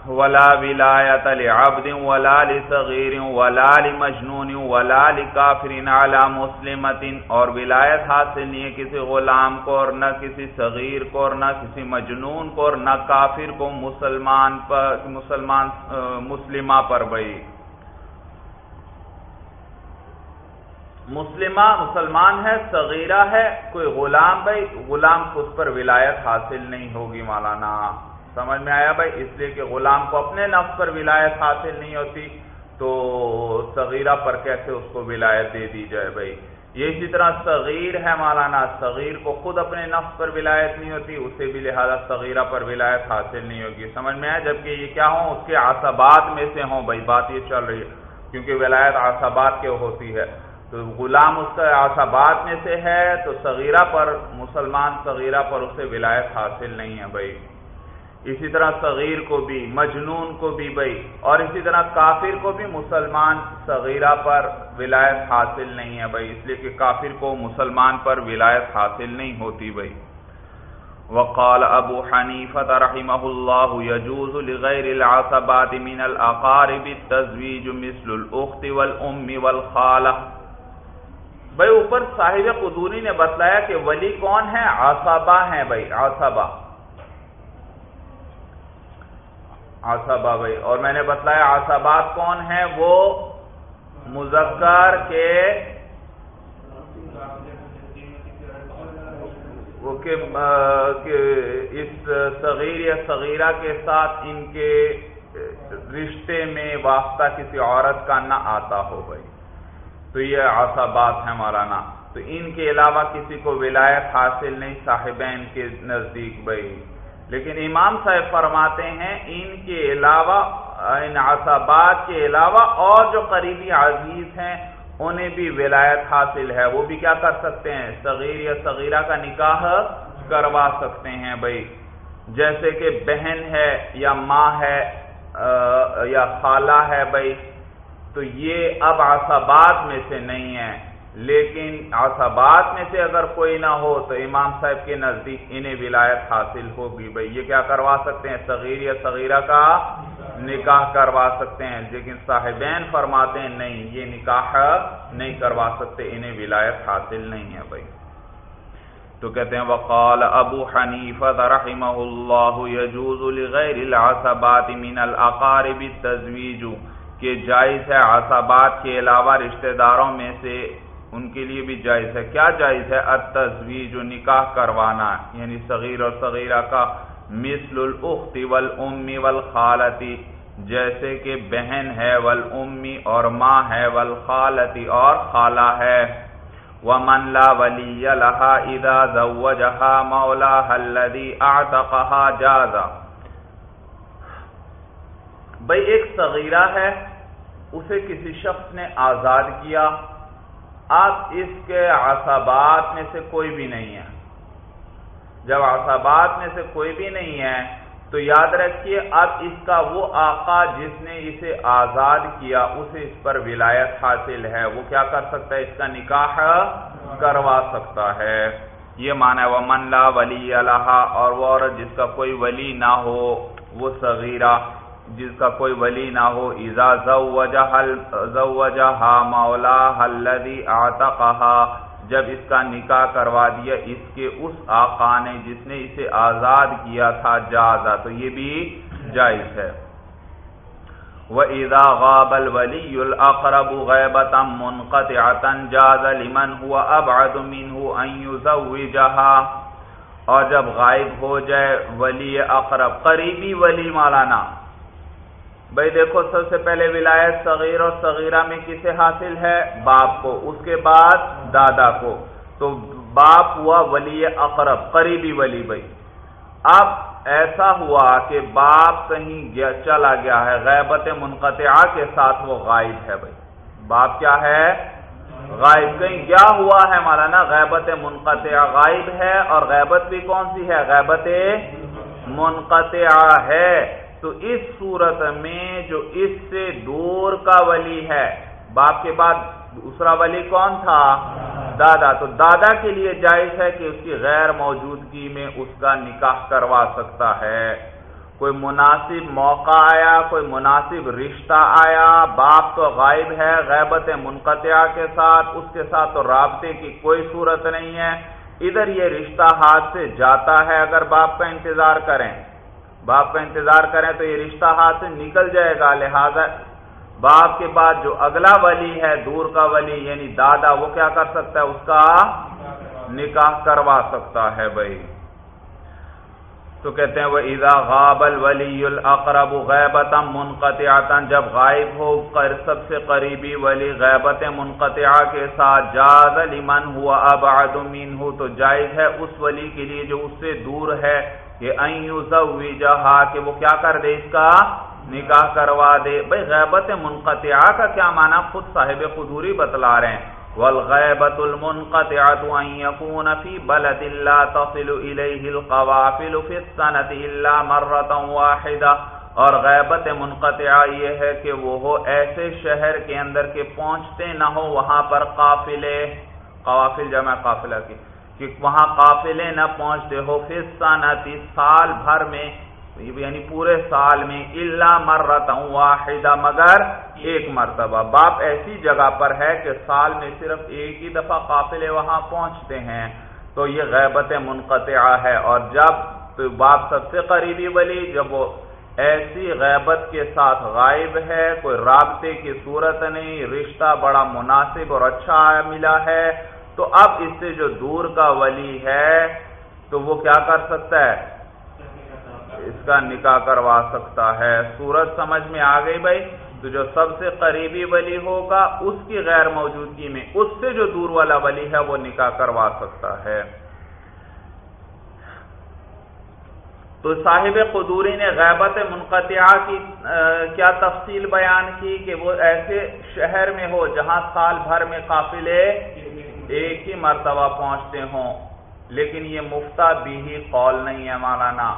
ولا ولایت لعبد ولا لصغیر ولا لمجنون ولا لکافر على مسلمت، اور ولایت حاصل نہیں ہے کسی غلام کو اور نہ کسی صغیر کو اور نہ کسی مجنون کو اور نہ کافر کو مسلمان پر مسلمان مسلمہ پر بھائی مسلمہ مسلمان ہے، صغیرہ ہے، کوئی غلام بھائی غلام خود پر ولایت حاصل نہیں ہوگی مولانا۔ سمجھ میں آیا بھائی؟ اس لیے کہ غلام کو اپنے نفس پر ولایت حاصل نہیں ہوتی، تو صغیرہ پر کیسے اس کو ولایت دے دی جائے بھائی؟ یہ اسی طرح صغیر ہے مولانا، صغیر کو خود اپنے نفس پر ولایت نہیں ہوتی، اسے بھی لہذا صغیرہ پر ولایت حاصل نہیں ہوگی۔ سمجھ میں آیا؟ جبکہ یہ کیا ہوں؟ اس کے عصبات میں سے ہوں۔ بھائی، بات یہ چل رہی ہے، کیونکہ ولایت عصبات کے ہوتی ہے۔ تو غلام اس کا عصبات میں سے ہے، تو صغیرہ پر، مسلمان صغیرہ پر اسے ولایت حاصل نہیں ہے بھائی۔ اسی طرح صغیر کو بھی، مجنون کو بھی بھائی، اور اسی طرح کافر کو بھی مسلمان صغیرہ پر ولایت حاصل نہیں ہے بھائی، اس لیے کہ کافر کو مسلمان پر ولایت حاصل نہیں ہوتی بھائی۔ وقال ابو حنیفة رحمه الله يجوز لغير العصبات من الاقارب التزویج مثل الاخت والام والخالة بھائی، اوپر صاحب قدوری نے بتلایا کہ ولی کون ہے؟ عصبہ ہیں بھائی، عصبہ۔ آسابا بھائی جی۔ اور میں نے بتلایا آسابات کون ہیں وہ مذکر کے وہ کہ اس صغیر یا صغیرہ کے ساتھ ان کے رشتے میں واسطہ کسی عورت کا نہ آتا ہو بھائی۔ تو یہ آسابات ہے مولانا۔ تو ان کے علاوہ کسی کو ولایت حاصل نہیں، صاحبین کے نزدیک بھائی۔ لیکن امام صاحب فرماتے ہیں ان کے علاوہ، ان عصابات کے علاوہ اور جو قریبی عزیز ہیں، انہیں بھی ولایت حاصل ہے۔ وہ بھی کیا کر سکتے ہیں؟ صغیر یا صغیرہ کا نکاح کروا سکتے ہیں بھائی۔ جیسے کہ بہن ہے یا ماں ہے یا خالہ ہے بھائی۔ تو یہ اب عصابات میں سے نہیں ہے لیکن عصبات میں سے اگر کوئی نہ ہو تو امام صاحب کے نزدیک انہیں ولایت حاصل ہوگی۔ بھائی یہ کیا کروا سکتے ہیں؟ صغیر یا صغیرہ کا نکاح کروا سکتے ہیں۔ لیکن صاحبین فرماتے ہیں، نہیں، یہ نکاح نہیں کروا سکتے، انہیں ولایت حاصل نہیں ہے بھائی تو کہتے ہیں، وقال ابو حنیفہ رحمہ اللہ يجوز لغیر العصبات من الاقارب التزویج، کہ جائز ہے عصبات کے علاوہ رشتہ داروں میں سے ان کے لیے بھی جائز ہے۔ کیا جائز ہے؟ تصویر جو نکاح کروانا یعنی صغیر اور صغیرہ کا، مثل الاخت والام والخالتی، جیسے کہ بہن ہے والامی اور ماں ہے والخالتی اور خالہ ہے۔ ومن لا ولی لها اذا زوجها مولاها الذي اعتقها جازا۔ بھئی ایک صغیرہ ہے، اسے کسی شخص نے آزاد کیا اب اس کے عصابات میں سے کوئی بھی نہیں ہے۔ جب عصابات میں سے کوئی بھی نہیں ہے، تو یاد رکھیے، اب اس کا وہ آقا جس نے اسے آزاد کیا، اسے اس پر ولایت حاصل ہے۔ وہ کیا کر سکتا ہے؟ اس کا نکاح کروا سکتا ہے۔ یہ مانا وہ من لا ولی اللہ اور وہ عورت جس کا کوئی ولی نہ ہو، وہ صغیرہ۔ جس کا کوئی ولی نہ ہو ایزا زوجہا مولا الذی اعتقہا جب اس کا نکاح کروا دیا اس کے اس آقا نے جس نے اسے آزاد کیا تھا، جازا، تو یہ بھی جائز ہے۔ وَإِذَا غَابَ الْوَلِيُّ الْأَقْرَبُ غَيْبَةً مُنْقَطِعَةً، جَازَ لِمَنْ هُوَ أَبْعَدُ مِنْهُ أَنْ يُزَوِّجَهَا۔ اور جب غائب ہو جائے ولی اقرب، قریبی ولی مولانا بھائی دیکھو، سب سے پہلے ولایت صغیر اور صغیرہ میں کسے حاصل ہے؟ باپ کو۔ اس کے بعد دادا کو۔ تو باپ ہوا ولی اقرب، قریبی ولی بھائی۔ اب ایسا ہوا کہ باپ کہیں چلا گیا ہے۔ غیبت منقطع کے ساتھ وہ غائب ہے بھائی۔ باپ کیا ہے؟ غائب۔ کہیں کیا ہوا ہے مولانا، غیبت منقطع غائب ہے۔ اور غیبت بھی کون سی ہے؟ غیبت منقطع ہے۔ تو اس صورت میں جو اس سے دور کا ولی ہے، باپ کے بعد دوسرا ولی کون تھا؟ دادا۔ تو دادا کے لیے جائز ہے کہ اس کی غیر موجودگی میں اس کا نکاح کروا سکتا ہے۔ کوئی مناسب موقع آیا، کوئی مناسب رشتہ آیا، باپ تو غائب ہے غیبت منقطع کے ساتھ، اس کے ساتھ تو رابطے کی کوئی صورت نہیں ہے۔ ادھر یہ رشتہ ہاتھ سے جاتا ہے اگر باپ کا انتظار کریں۔ باپ کا انتظار کریں تو یہ رشتہ ہاتھ سے نکل جائے گا، لہذا باپ کے بعد جو اگلا ولی ہے، دور کا ولی یعنی دادا، وہ کیا کر سکتا ہے؟ اس کا نکاح کروا سکتا ہے بھائی۔ تو کہتے ہیں وہ ادا غابل ولی القرب غیبت منقطع جب غائب ہو کر سب سے قریبی ولی غیبت منقطع کے ساتھ، جاز لمن ہوا ابعد منہ، تو جائز ہے اس ولی کے لیے جو اس سے دور ہے کہ کہ وہ کیا کر دے اس کا نکاح کروا دے۔ بھائی غیبت منقطع کا کیا معنی؟ خود صاحب خدوری بتلا رہے ہیں۔ والغيبة المنقطعة أن يكون في بلد لا تصل إليه القوافل في السنة إلا مرة واحدة اور غیبت منقطع یہ ہے کہ وہ ہو ایسے شہر کے اندر کے پہنچتے نہ ہو، وہاں پر قافلے، قوافل جمع قافلہ کی۔ کہ وہاں قافلے نہ پہنچتے ہو، پھر سنتی سال بھر میں یعنی پورے سال میں اللہ مرتا واحدہ، مگر ایک مرتبہ۔ باپ ایسی جگہ پر ہے کہ سال میں صرف ایک ہی دفعہ قافلے وہاں پہنچتے ہیں۔ تو یہ غیبت منقطع ہے۔ اور جب باپ سب سے قریبی ولی، جب وہ ایسی غیبت کے ساتھ غائب ہے، کوئی رابطے کی صورت نہیں، رشتہ بڑا مناسب اور اچھا ملا ہے تو اب اس سے جو دور کا ولی ہے، تو وہ کیا کر سکتا ہے؟ اس کا نکاح کروا سکتا ہے۔ سورج سمجھ میں آ گئی بھائی، تو جو سب سے قریبی ولی ہوگا، اس کی غیر موجودگی میں اس سے جو دور والا ولی ہے، وہ نکاح کروا سکتا ہے۔ تو صاحب قدوری نے غیبت منقطع کی کیا تفصیل بیان کی کہ وہ ایسے شہر میں ہو جہاں سال بھر میں قافلے ایک ہی مرتبہ پہنچتے ہوں، لیکن یہ مفتہ بھی ہی قول نہیں ہے مولانا۔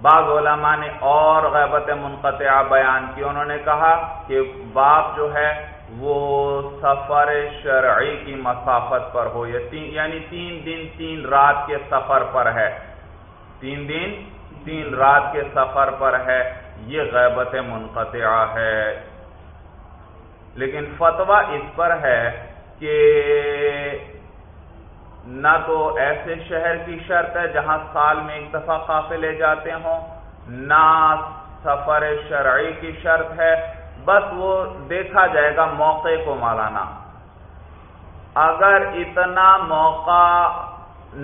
بعض علماء نے اور غیبت منقطع بیان کی۔ انہوں نے کہا کہ باپ جو ہے، وہ سفر شرعی کی مسافت پر ہو یعنی تین دن، تین رات کے سفر پر ہے۔ تین دن، تین رات کے سفر پر ہے، یہ غیبت منقطع ہے۔ لیکن فتویٰ اس پر ہے کہ نہ تو ایسے شہر کی شرط ہے جہاں سال میں ایک دفعہ قافلے جاتے ہوں، نہ سفر شرعی کی شرط ہے، بس وہ دیکھا جائے گا موقع کو مالانا اگر اتنا موقع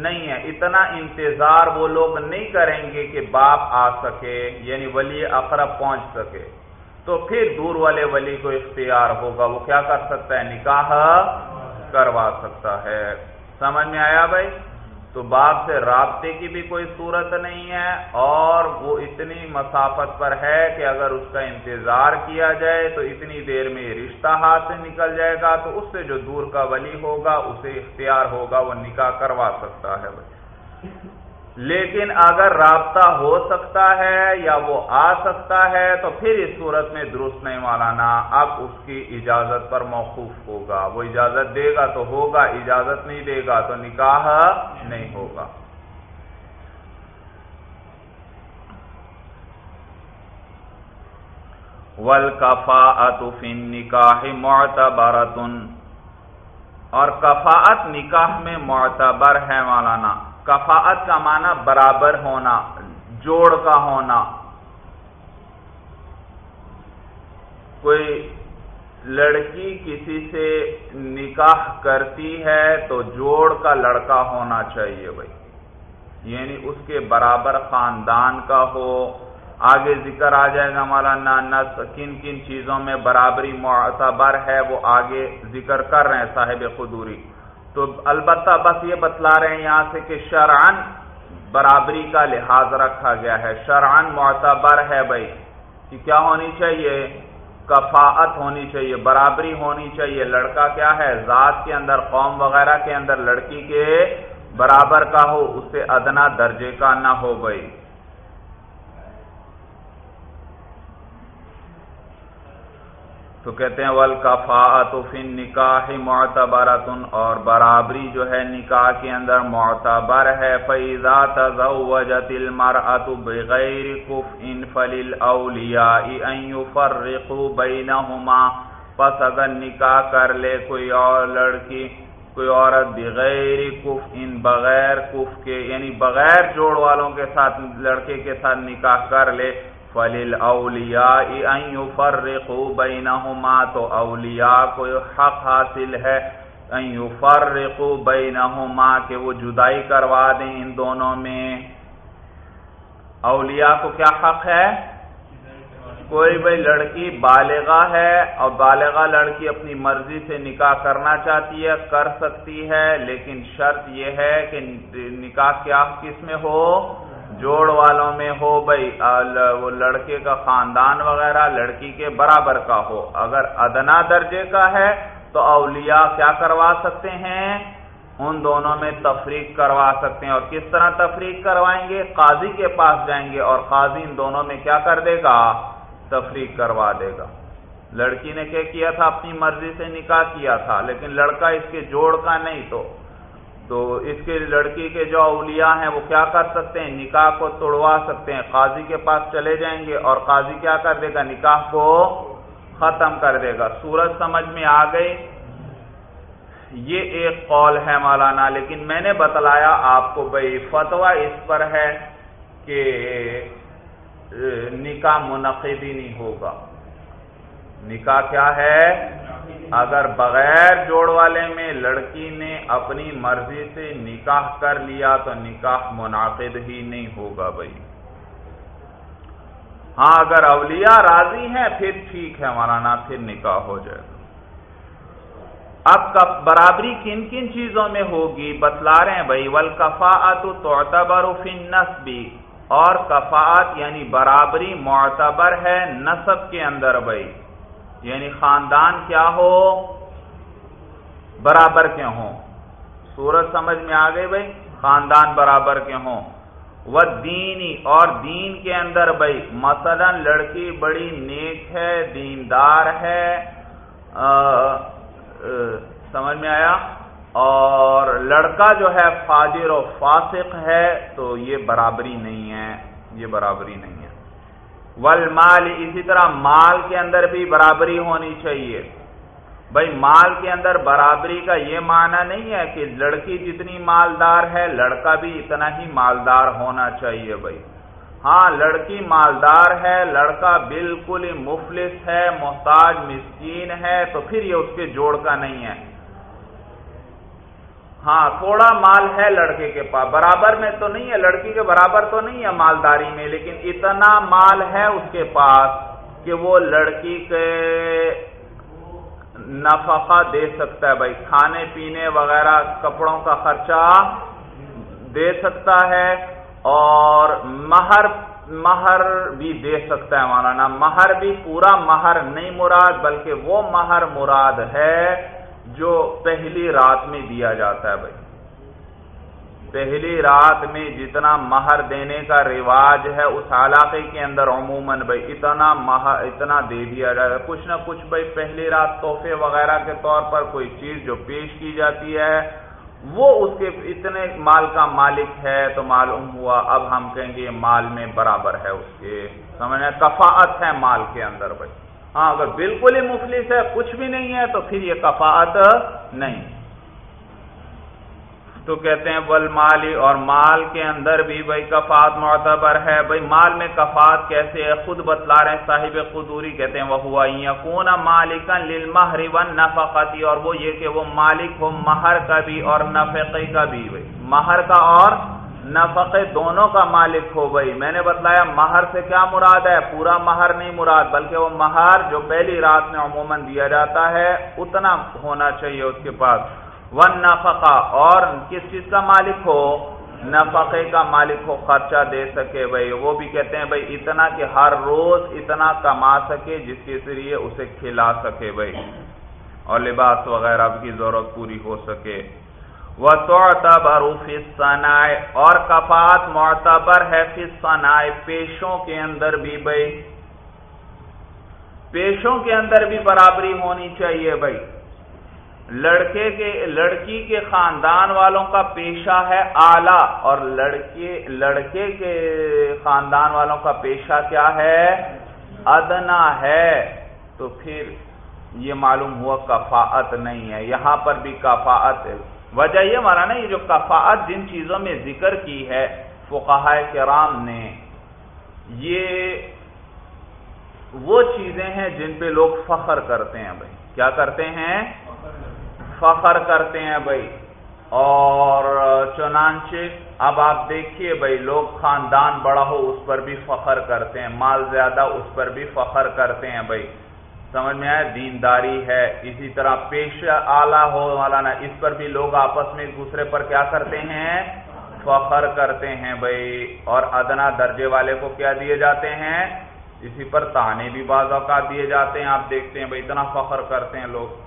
نہیں ہے، اتنا انتظار وہ لوگ نہیں کریں گے کہ باپ آ سکے یعنی ولی اقرب پہنچ سکے۔ تو پھر دور والے ولی کو اختیار ہوگا۔ وہ کیا کر سکتا ہے؟ نکاح کروا سکتا ہے۔ سمجھ میں آیا بھائی؟ تو باپ سے رابطے کی بھی کوئی صورت نہیں ہے اور وہ اتنی مسافت پر ہے کہ اگر اس کا انتظار کیا جائے تو اتنی دیر میں رشتہ ہاتھ سے نکل جائے گا تو اس سے جو دور کا ولی ہوگا، اسے اختیار ہوگا، وہ نکاح کروا سکتا ہے بھائی۔ لیکن اگر رابطہ ہو سکتا ہے یا وہ آ سکتا ہے، تو پھر اس صورت میں درست نہیں مالانا اب اس کی اجازت پر موقوف ہوگا۔ وہ اجازت دے گا تو ہوگا، اجازت نہیں دے گا تو نکاح نہیں ہوگا۔ ول کفا نکاح معتبرتن اور کفاعت نکاح میں معتبر ہے مولانا۔ کفاعت کا معنی برابر ہونا، جوڑ کا ہونا۔ کوئی لڑکی کسی سے نکاح کرتی ہے تو جوڑ کا لڑکا ہونا چاہیے بھائی۔ یعنی اس کے برابر خاندان کا ہو۔ آگے ذکر آ جائے گا مولانا نس کن کن چیزوں میں برابری معتبر ہے، وہ آگے ذکر کر رہے ہیں صاحب خدوری۔ تو البتہ بس یہ بتلا رہے ہیں یہاں سے کہ شرعن برابری کا لحاظ رکھا گیا ہے۔ شرعن معتبر ہے بھائی کہ کیا ہونی چاہیے؟ کفاعت ہونی چاہیے، برابری ہونی چاہیے۔ لڑکا کیا ہے؟ ذات کے اندر، قوم وغیرہ کے اندر لڑکی کے برابر کا ہو، اس سے ادنا درجے کا نہ ہو بھائی۔ تو کہتے ہیں ول کفاعت فن نکاح معتبرتن اور برابری جو ہے نکاح کے اندر معتبر ہے۔ فیضا تزوجت المرأة بغیر کفء فللاولیاء ان یفرقوا بینہما پس اگر نکاح کر لے کوئی اور لڑکی، کوئی عورت بغیر کف ان بغیر کف کے یعنی بغیر جوڑ والوں کے ساتھ، لڑکے کے ساتھ نکاح کر لے فلیل اولیاء فرقو بینہما تو اولیاء کو حق حاصل ہے فرقو بینہما کہ وہ جدائی کروا دیں ان دونوں میں۔ اولیاء کو کیا حق ہے؟ کوئی بھائی لڑکی بالغا ہے اور بالغا لڑکی اپنی مرضی سے نکاح کرنا چاہتی ہے، کر سکتی ہے، لیکن شرط یہ ہے کہ نکاح کیا کس میں ہو؟ جوڑ والوں میں ہو بھائی وہ لڑکے کا خاندان وغیرہ، لڑکی کے برابر کا ہو۔ اگر ادنا درجے کا ہے تو اولیاء کیا کروا سکتے ہیں؟ ان دونوں میں تفریق کروا سکتے ہیں۔ اور کس طرح تفریق کروائیں گے؟ قاضی کے پاس جائیں گے اور قاضی ان دونوں میں کیا کر دے گا؟ تفریق کروا دے گا۔ لڑکی نے کیا کیا تھا؟ اپنی مرضی سے نکاح کیا تھا، لیکن لڑکا اس کے جوڑ کا نہیں، تو تو اس کے لڑکی کے جو اولیاء ہیں وہ کیا کر سکتے ہیں؟ نکاح کو توڑوا سکتے ہیں۔ قاضی کے پاس چلے جائیں گے اور قاضی کیا کر دے گا؟ نکاح کو ختم کر دے گا۔ سورج سمجھ میں آ گئی۔ یہ ایک قول ہے مولانا، لیکن میں نے بتلایا آپ کو بھائی فتوا اس پر ہے کہ نکاح منعقد ہی نہیں ہوگا۔ نکاح کیا ہے؟ اگر بغیر جوڑ والے میں لڑکی نے اپنی مرضی سے نکاح کر لیا تو نکاح منعقد ہی نہیں ہوگا بھائی۔ ہاں اگر اولیاء راضی ہیں، پھر ٹھیک ہے، مولانا، پھر نکاح ہو جائے گا۔ اب برابری کن کن چیزوں میں ہوگی؟ بتلا رہے ہیں بھائی ول کفا تو بھی اور کفات یعنی برابری معتبر ہے نصب کے اندر بھائی۔ یعنی خاندان کیا ہو؟ برابر کے ہوں۔ سورج سمجھ میں آ گئی بھائی خاندان برابر کے ہوں۔ وہ دینی اور دین کے اندر بھائی مثلا لڑکی بڑی نیک ہے، دیندار ہے سمجھ میں آیا؟ اور لڑکا جو ہے، فاجر و فاسق ہے، تو یہ برابری نہیں ہے۔ یہ برابری نہیں۔ ہے ول مال اسی طرح مال کے اندر بھی برابری ہونی چاہیے۔ بھائی مال کے اندر برابری کا یہ معنی نہیں ہے کہ لڑکی جتنی مالدار ہے، لڑکا بھی اتنا ہی مالدار ہونا چاہیے بھائی۔ ہاں لڑکی مالدار ہے، لڑکا بالکل ہی مفلس ہے، محتاج مسکین ہے، تو پھر یہ اس کے جوڑ کا نہیں ہے۔ ہاں تھوڑا مال ہے لڑکے کے پاس۔ برابر میں تو نہیں ہے، لڑکی کے برابر تو نہیں ہے مالداری میں، لیکن اتنا مال ہے اس کے پاس کہ وہ لڑکی کے نفقہ دے سکتا ہے۔ بھائی، کھانے پینے وغیرہ، کپڑوں کا خرچہ دے سکتا ہے اور مہر مہر بھی دے سکتا ہے مولانا۔ مہر بھی پورا مہر نہیں مراد، بلکہ وہ مہر مراد ہے جو پہلی رات میں دیا جاتا ہے بھائی۔ پہلی رات میں جتنا مہر دینے کا رواج ہے اس علاقے کے اندر عموماً بھائی، اتنا مہر، اتنا دے دیا جائے گا کچھ نہ کچھ بھائی، پہلی رات تحفے وغیرہ کے طور پر کوئی چیز جو پیش کی جاتی ہے، وہ اس کے اتنے مال کا مالک ہے تو معلوم ہوا۔ اب ہم کہیں گے مال میں برابر ہے اس کے۔ سمجھنے کفاعت ہے مال کے اندر بھائی۔ ہاں اگر بالکل ہی مفلس ہے، کچھ بھی نہیں ہے، تو پھر یہ کفاعت نہیں۔ تو کہتے ہیں بل مالی اور مال کے اندر بھی بھائی کفات معتبر ہے۔ بھائی، مال میں کفات کیسے ہے؟ خود بتلا رہے ہیں صاحب خدوری کہتے ہیں وہ ہوا یقون مالکن للمہر ون نفقتی اور وہ یہ کہ وہ مالک ہو مہر کا بھی اور نفقی کا بھی۔ بھائی، مہر کا اور نفقے دونوں کا مالک ہو گئی میں نے بتلایا مہر سے کیا مراد ہے؟ پورا مہر نہیں مراد، بلکہ وہ مہر جو پہلی رات میں عموماً دیا جاتا ہے، اتنا ہونا چاہیے اس کے پاس۔ ون نفقہ اور کس چیز کا مالک ہو؟ نفقے کا مالک ہو، خرچہ دے سکے بھائی۔ وہ بھی کہتے ہیں بھائی، اتنا کہ ہر روز اتنا کما سکے، جس کے ذریعے اسے کھلا سکے بھائی۔ اور لباس وغیرہ کی ضرورت پوری ہو سکے۔ وہ اور کفات معتبر ہے پیشوں کے اندر بھی بھائی پیشوں کے اندر بھی برابری ہونی چاہیے بھائی لڑکے کے، لڑکی کے خاندان والوں کا پیشہ ہے آلہ اور لڑکے لڑکے کے خاندان والوں کا پیشہ کیا ہے؟ ادنا ہے۔ تو پھر یہ معلوم ہوا کفاعت نہیں ہے۔ یہاں پر بھی کفاعت وجہ یہ مانا نا یہ جو کفاعت جن چیزوں میں ذکر کی ہے فقہ کرام نے، یہ وہ چیزیں ہیں جن پہ لوگ فخر کرتے ہیں بھائی۔ کیا کرتے ہیں؟ فخر کرتے ہیں بھائی۔ اور چنانچہ اب آپ دیکھیے بھائی، لوگ خاندان بڑا ہو، اس پر بھی فخر کرتے ہیں۔ مال زیادہ، اس پر بھی فخر کرتے ہیں بھائی۔ سمجھ میں آئے دینداری ہے۔ اسی طرح پیش آلہ ہو مولانا، اس پر بھی لوگ آپس میں ایک دوسرے پر کیا کرتے ہیں؟ فخر کرتے ہیں بھائی۔ اور ادنا درجے والے کو کیا دیے جاتے ہیں؟ اسی پر تانے بھی بعض اوقات دیے جاتے ہیں۔ آپ دیکھتے ہیں بھائی، اتنا فخر کرتے ہیں لوگ۔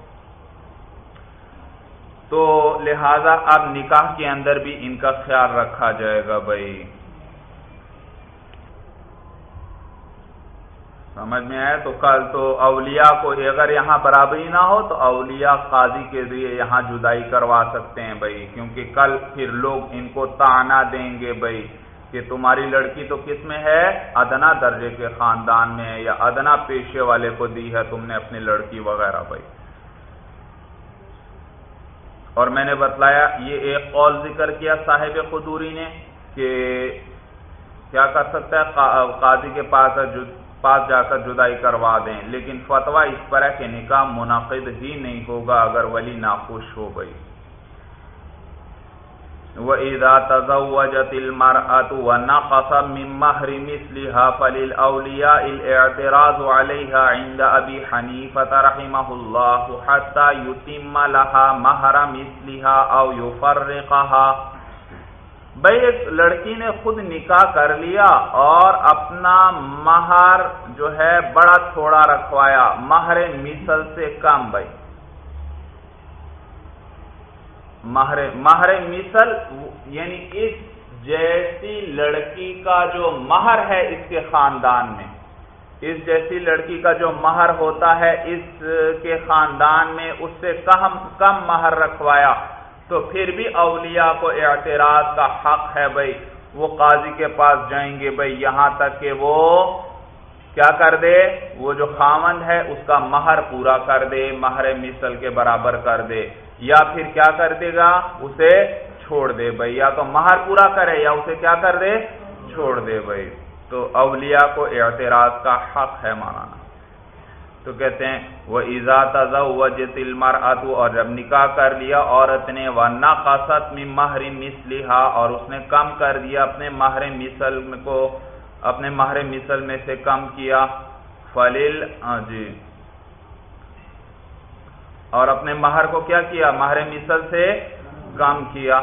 تو لہذا اب نکاح کے اندر بھی ان کا خیال رکھا جائے گا بھائی۔ سمجھ میں آئے تو کل تو اولیاء کو اگر یہاں برابری نہ ہو تو اولیاء قاضی کے ذریعے یہاں جدائی کروا سکتے ہیں بھائی، کیونکہ کل پھر لوگ ان کو تانا دیں گے بھائی کہ تمہاری لڑکی تو کس میں ہے؟ ادنا درجے کے خاندان میں ہے یا ادنا پیشے والے کو دی ہے تم نے اپنی لڑکی وغیرہ بھائی۔ اور میں نے بتلایا، یہ ایک قول ذکر کیا صاحب قدوری نے کہ کیا کر سکتا ہے؟ قاضی کے پاس پاس جا کر جدائی کروا دیں۔ لیکن فتویٰ اس پر ہے کہ نکاح منعقد ہی نہیں ہوگا اگر ولی ناخوش ہو گئی۔ وَإِذَا تَزَوَّجَتِ الْمَرْأَةُ وَنَقَصَ مِن مَهْرِ مِثْلِهَا فَلِلْأَوْلِيَاءِ الْإِعْتِرَاضُ عَلَيْهَا عِندَ أَبِي حَنِيفَةَ رَحِمَهُ اللَّهُ حَتَّى يُتِمَّ لَهَا مَهْرَ مِثْلِهَا أَوْ يُفَرِّقَهَا بھئی ایک لڑکی نے خود نکاح کر لیا اور اپنا مہر جو ہے بڑا تھوڑا رکھوایا، مہر مثل سے کم بھئی مہر مہر مثل یعنی اس جیسی لڑکی کا جو مہر ہے اس کے خاندان میں۔ اس جیسی لڑکی کا جو مہر ہوتا ہے اس کے خاندان میں اس سے کم کم مہر رکھوایا۔ تو پھر بھی اولیاء کو اعتراض کا حق ہے بھائی وہ قاضی کے پاس جائیں گے بھائی یہاں تک کہ وہ کیا کر دے؟ وہ جو خامند ہے، اس کا مہر پورا کر دے، مہر مثل کے برابر کر دے، یا پھر کیا کر دے گا؟ اسے چھوڑ دے بھائی یا تو مہر پورا کرے، یا اسے کیا کر دے؟ چھوڑ دے بھائی تو اولیاء کو اعتراض کا حق ہے مانا۔ تو کہتے ہیں وہ ایزا تل مر اور جب نکاح کر لیا عورت نے وہ نہ قاصت میں ماہر مسلحا اور اس نے کم کر دیا اپنے ماہر مثل کو، اپنے ماہر مثل میں سے کم کیا۔ فلیل ہاں جی۔ اور اپنے مہر کو کیا کیا؟ مہر مثل سے کام کیا۔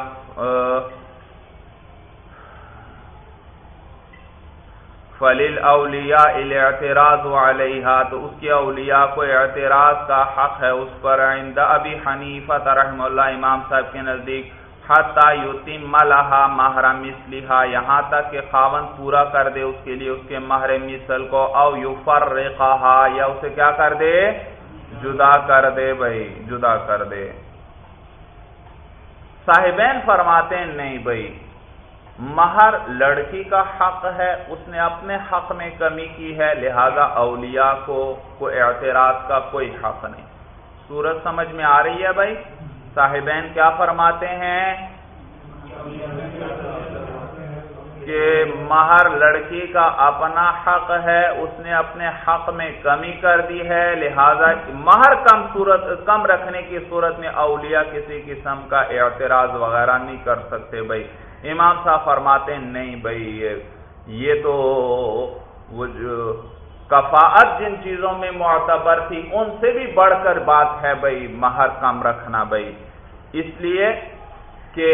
فلیل اولیا اعتراض علیہ تو اس کے اولیاء کو اعتراض کا حق ہے، اس پر عند ابی حنیفہ رحم اللہ امام صاحب کے نزدیک، حتی یتیم لہا مہر مثلہا، یہاں تک کہ خاون پورا کر دے اس کے لیے اس کے مہر مثل کو، او یفرقہا، یا اسے کیا کر دے؟ جدا کر دے بھائی، جدا کر دے۔ صاحبین فرماتے ہیں، نہیں بھائی مہر لڑکی کا حق ہے، اس نے اپنے حق میں کمی کی ہے، لہذا اولیاء کو کوئی اعتراض کا کوئی حق نہیں۔ سورج سمجھ میں آ رہی ہے بھائی؟ صاحبین کیا فرماتے ہیں؟ کہ مہر لڑکی کا اپنا حق ہے، اس نے اپنے حق میں کمی کر دی ہے، لہذا مہر کم صورت، کم رکھنے کی صورت میں اولیاء کسی قسم کا اعتراض وغیرہ نہیں کر سکتے بھائی۔ امام صاحب فرماتے نہیں بھائی، یہ تو وہ جو کفاعت جن چیزوں میں معتبر تھی، ان سے بھی بڑھ کر بات ہے بھائی، مہر کم رکھنا بھائی۔ اس لیے کہ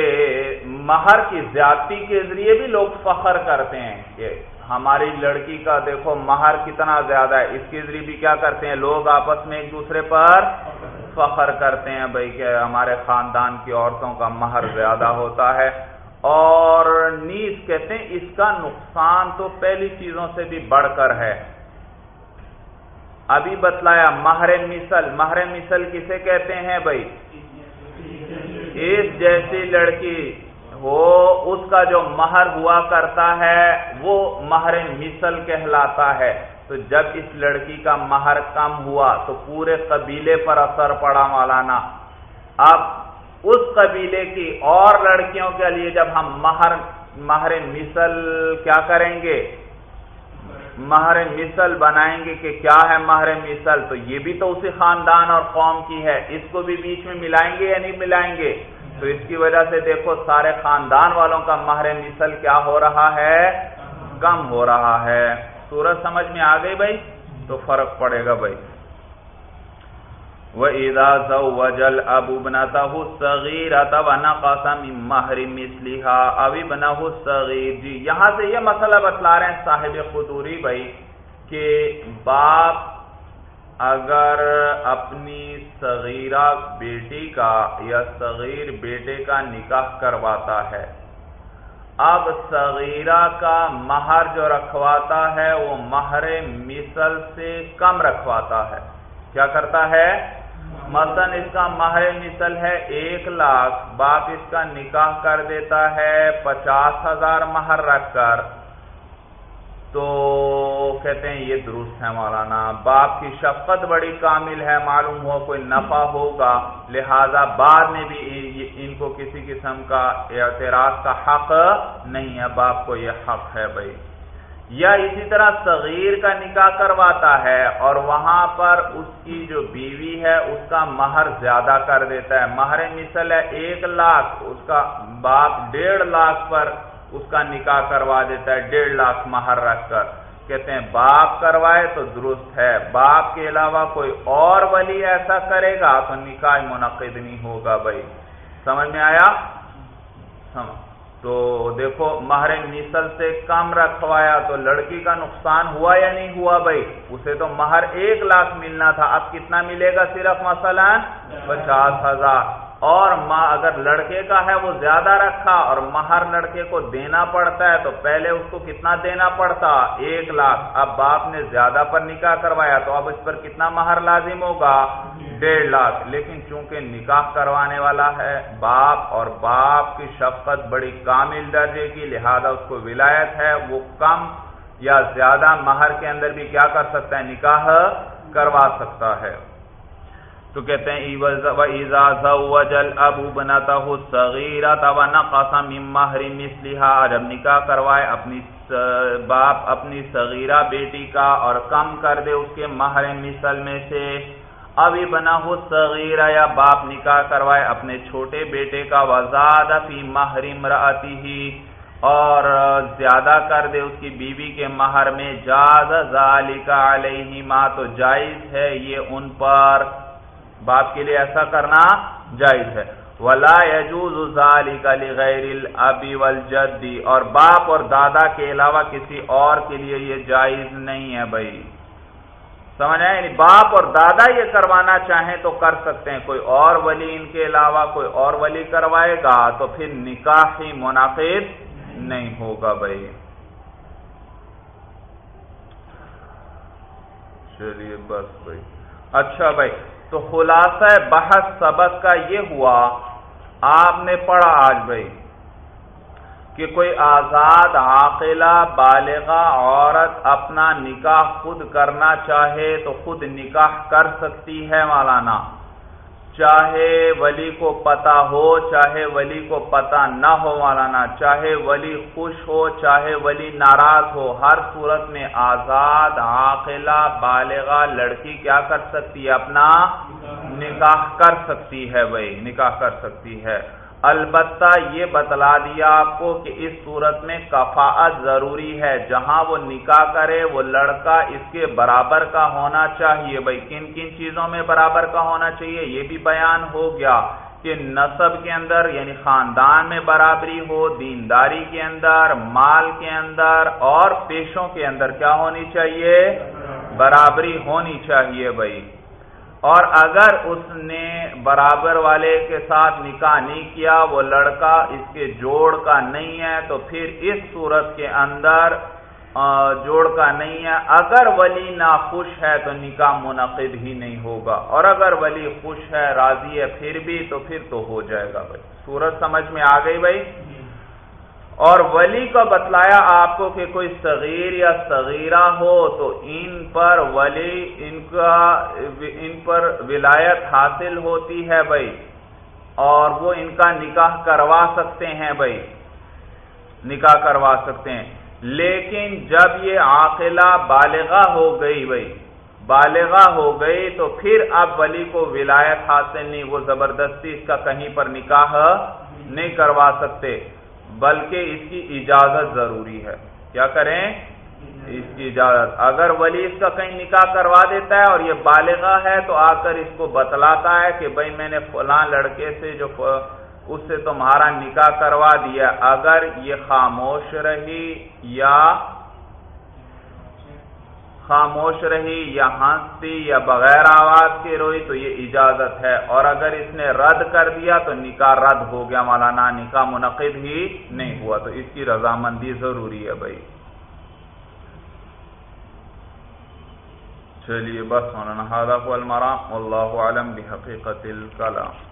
مہر کی زیادتی کے ذریعے بھی لوگ فخر کرتے ہیں کہ ہماری لڑکی کا دیکھو مہر کتنا زیادہ ہے، اس کے ذریعے بھی کیا کرتے ہیں؟ لوگ آپس میں ایک دوسرے پر فخر کرتے ہیں بھائی کہ ہمارے خاندان کی عورتوں کا مہر زیادہ ہوتا ہے۔ اور نیز کہتے ہیں اس کا نقصان تو پہلی چیزوں سے بھی بڑھ کر ہے۔ ابھی بتلایا مہر مثل مہر مثل کسے کہتے ہیں بھائی؟ اس جیسی لڑکی ہو اس کا جو مہر ہوا کرتا ہے، وہ مہر مثل کہلاتا ہے۔ تو جب اس لڑکی کا مہر کم ہوا، تو پورے قبیلے پر اثر پڑا مولانا۔ اب اس قبیلے کی اور لڑکیوں کے لیے جب ہم مہر مہر مثل کیا کریں گے؟ مہر مثل بنائیں گے کہ کیا ہے مہر مثل؟ تو یہ بھی تو اسی خاندان اور قوم کی ہے۔ اس کو بھی بیچ میں ملائیں گے یا نہیں ملائیں گے؟ تو اس کی وجہ سے دیکھو سارے خاندان والوں کا مہر مثل کیا ہو رہا ہے؟ کم ہو رہا ہے۔ سورج سمجھ میں آ گئی بھائی؟ تو فرق پڑے گا بھائی۔ وَإِذَا زَوَّجَ الْأَبُ ابْنَتَهُ الصَّغِيرَةَ وَنَقَصَ مِن مَّهْرِ مِثْلِهَا أَوْ ابْنَهُ الصَّغِيرُ جی یہاں سے یہ مسئلہ بتلا رہے ہیں صاحب خدوری بھائی کہ باپ اگر اپنی صغیرہ بیٹی کا یا صغیر بیٹے کا نکاح کرواتا ہے اب صغیرہ کا مہر جو رکھواتا ہے وہ مہر مثل سے کم رکھواتا ہے کیا کرتا ہے مثلا اس کا ماہر مثل ہے ایک لاکھ، باپ اس کا نکاح کر دیتا ہے پچاس ہزار مہر رکھ کر۔ تو کہتے ہیں یہ درست ہے مولانا، باپ کی شفقت بڑی کامل ہے، معلوم ہو کوئی نفع ہوگا، لہذا بعد میں بھی ان کو کسی قسم کا اعتراض کا حق نہیں ہے، باپ کو یہ حق ہے بھائی۔ یا اسی طرح صغیر کا نکاح کرواتا ہے اور وہاں پر اس کی جو بیوی ہے، اس کا مہر زیادہ کر دیتا ہے۔ مہر مثل ہے ایک لاکھ، اس کا باپ ڈیڑھ لاکھ پر اس کا نکاح کروا دیتا ہے، ڈیڑھ لاکھ مہر رکھ کر۔ کہتے ہیں، باپ کروائے تو درست ہے۔ باپ کے علاوہ کوئی اور ولی ایسا کرے گا تو نکاح منعقد نہیں ہوگا بھائی۔ سمجھ میں آیا؟ سمجھ۔ تو دیکھو مہر مثل سے کم رکھوایا تو لڑکی کا نقصان ہوا یا نہیں ہوا بھائی؟ اسے تو مہر ایک لاکھ ملنا تھا، اب کتنا ملے گا صرف مثلا پچاس ہزار۔ اور ماں اگر لڑکے کا ہے وہ زیادہ رکھا اور مہر لڑکے کو دینا پڑتا ہے تو پہلے اس کو کتنا دینا پڑتا؟ ایک لاکھ۔ اب باپ نے زیادہ پر نکاح کروایا تو اب اس پر کتنا مہر لازم ہوگا؟ ڈیڑھ لاکھ۔ لیکن چونکہ نکاح کروانے والا ہے باپ اور باپ کی شفقت بڑی کامل درجے کی، لہذا اس کو ولایت ہے، وہ کم یا زیادہ مہر کے اندر بھی کیا کر سکتا ہے؟ نکاح کروا سکتا ہے۔ تو کہتے ہیں ابو بناتا ہو سغیرہ جب نکاح کروائے اپنی باپ اپنی صغیرہ بیٹی کا اور کم کر دے اس کے مہر مثل میں سے۔ ابھی بنا ہو صغیرہ یا باپ نکاح کروائے اپنے چھوٹے بیٹے کا۔ وزاد فی محرم راتی ہی اور زیادہ کر دے اس کی بیوی کے مہر میں۔ جاز ذالک علیہما تو جائز ہے یہ ان پر۔ باپ کے لیے ایسا کرنا جائز ہے۔ ولا يجوز ذلك لغير الاب والجد۔ اور باپ اور دادا کے علاوہ کسی اور کے لیے یہ جائز نہیں ہے بھائی۔ سمجھ آئے یعنی باپ اور دادا یہ کروانا چاہیں تو کر سکتے ہیں۔ کوئی اور ولی ان کے علاوہ کوئی اور ولی کروائے گا تو پھر نکاح ہی منعقد نہیں ہوگا بھائی۔ چلیے بس بھائی۔ اچھا بھائی۔ تو خلاصہ بحث سبق کا یہ ہوا، آپ نے پڑھا آج بھائی، کہ کوئی آزاد، عاقلہ، بالغہ، عورت اپنا نکاح خود کرنا چاہے تو خود نکاح کر سکتی ہے مولانا۔ چاہے ولی کو پتا ہو، چاہے ولی کو پتا نہ ہو مولانا، چاہے ولی خوش ہو، چاہے ولی ناراض ہو، ہر صورت میں آزاد، عاقلہ، بالغہ لڑکی کیا کر سکتی ہے؟ اپنا نکاح کر سکتی ہے بھائی، نکاح کر سکتی ہے۔ البتہ یہ بتلا دیا آپ کو کہ اس صورت میں کفاعت ضروری ہے، جہاں وہ نکاح کرے، وہ لڑکا اس کے برابر کا ہونا چاہیے۔ بھائی، کن کن چیزوں میں برابر کا ہونا چاہیے؟ یہ بھی بیان ہو گیا کہ نصب کے اندر یعنی خاندان میں برابری ہو، دینداری کے اندر، مال کے اندر، اور پیشوں کے اندر کیا ہونی چاہیے؟ برابری ہونی چاہیے بھائی۔ اور اگر اس نے برابر والے کے ساتھ نکاح نہیں کیا، وہ لڑکا اس کے جوڑ کا نہیں ہے، تو پھر اس صورت کے اندر جوڑ کا نہیں ہے۔ اگر ولی ناخوش ہے تو نکاح منعقد ہی نہیں ہوگا۔ اور اگر ولی خوش ہے، راضی ہے، پھر بھی تو پھر تو ہو جائے گا بھائی۔ صورت سمجھ میں آ گئی بھائی؟ اور ولی کا بتلایا آپ کو کہ کوئی صغیر یا صغیرہ ہو تو ان پر ولی، ان کا، ان پر ولایت حاصل ہوتی ہے بھائی، اور وہ ان کا نکاح کروا سکتے ہیں بھائی۔ نکاح کروا سکتے ہیں۔ لیکن جب یہ عاقلہ بالغہ ہو گئی بھائی، بالغہ ہو گئی تو پھر اب ولی کو ولایت حاصل نہیں، وہ زبردستی اس کا کہیں پر نکاح نہیں کروا سکتے۔ بلکہ اس کی اجازت ضروری ہے۔ کیا کریں؟ اس کی اجازت۔ اگر ولی اس کا کہیں نکاح کروا دیتا ہے اور یہ بالغہ ہے تو آ کر اس کو بتلاتا ہے کہ بھائی میں نے فلاں لڑکے سے جو اس سے تمہارا نکاح کروا دیا۔ اگر یہ خاموش رہی یا خاموش رہی یا ہنستی یا بغیر آواز کے روئی تو یہ اجازت ہے۔ اور اگر اس نے رد کر دیا تو نکاح رد ہو گیا۔ مولانا، نکاح منعقد ہی نہیں ہوا۔ تو اس کی رضامندی ضروری ہے بھائی۔ چلیے بس، مولانا المرام۔ اللہ عالم بحقیقت الکلام۔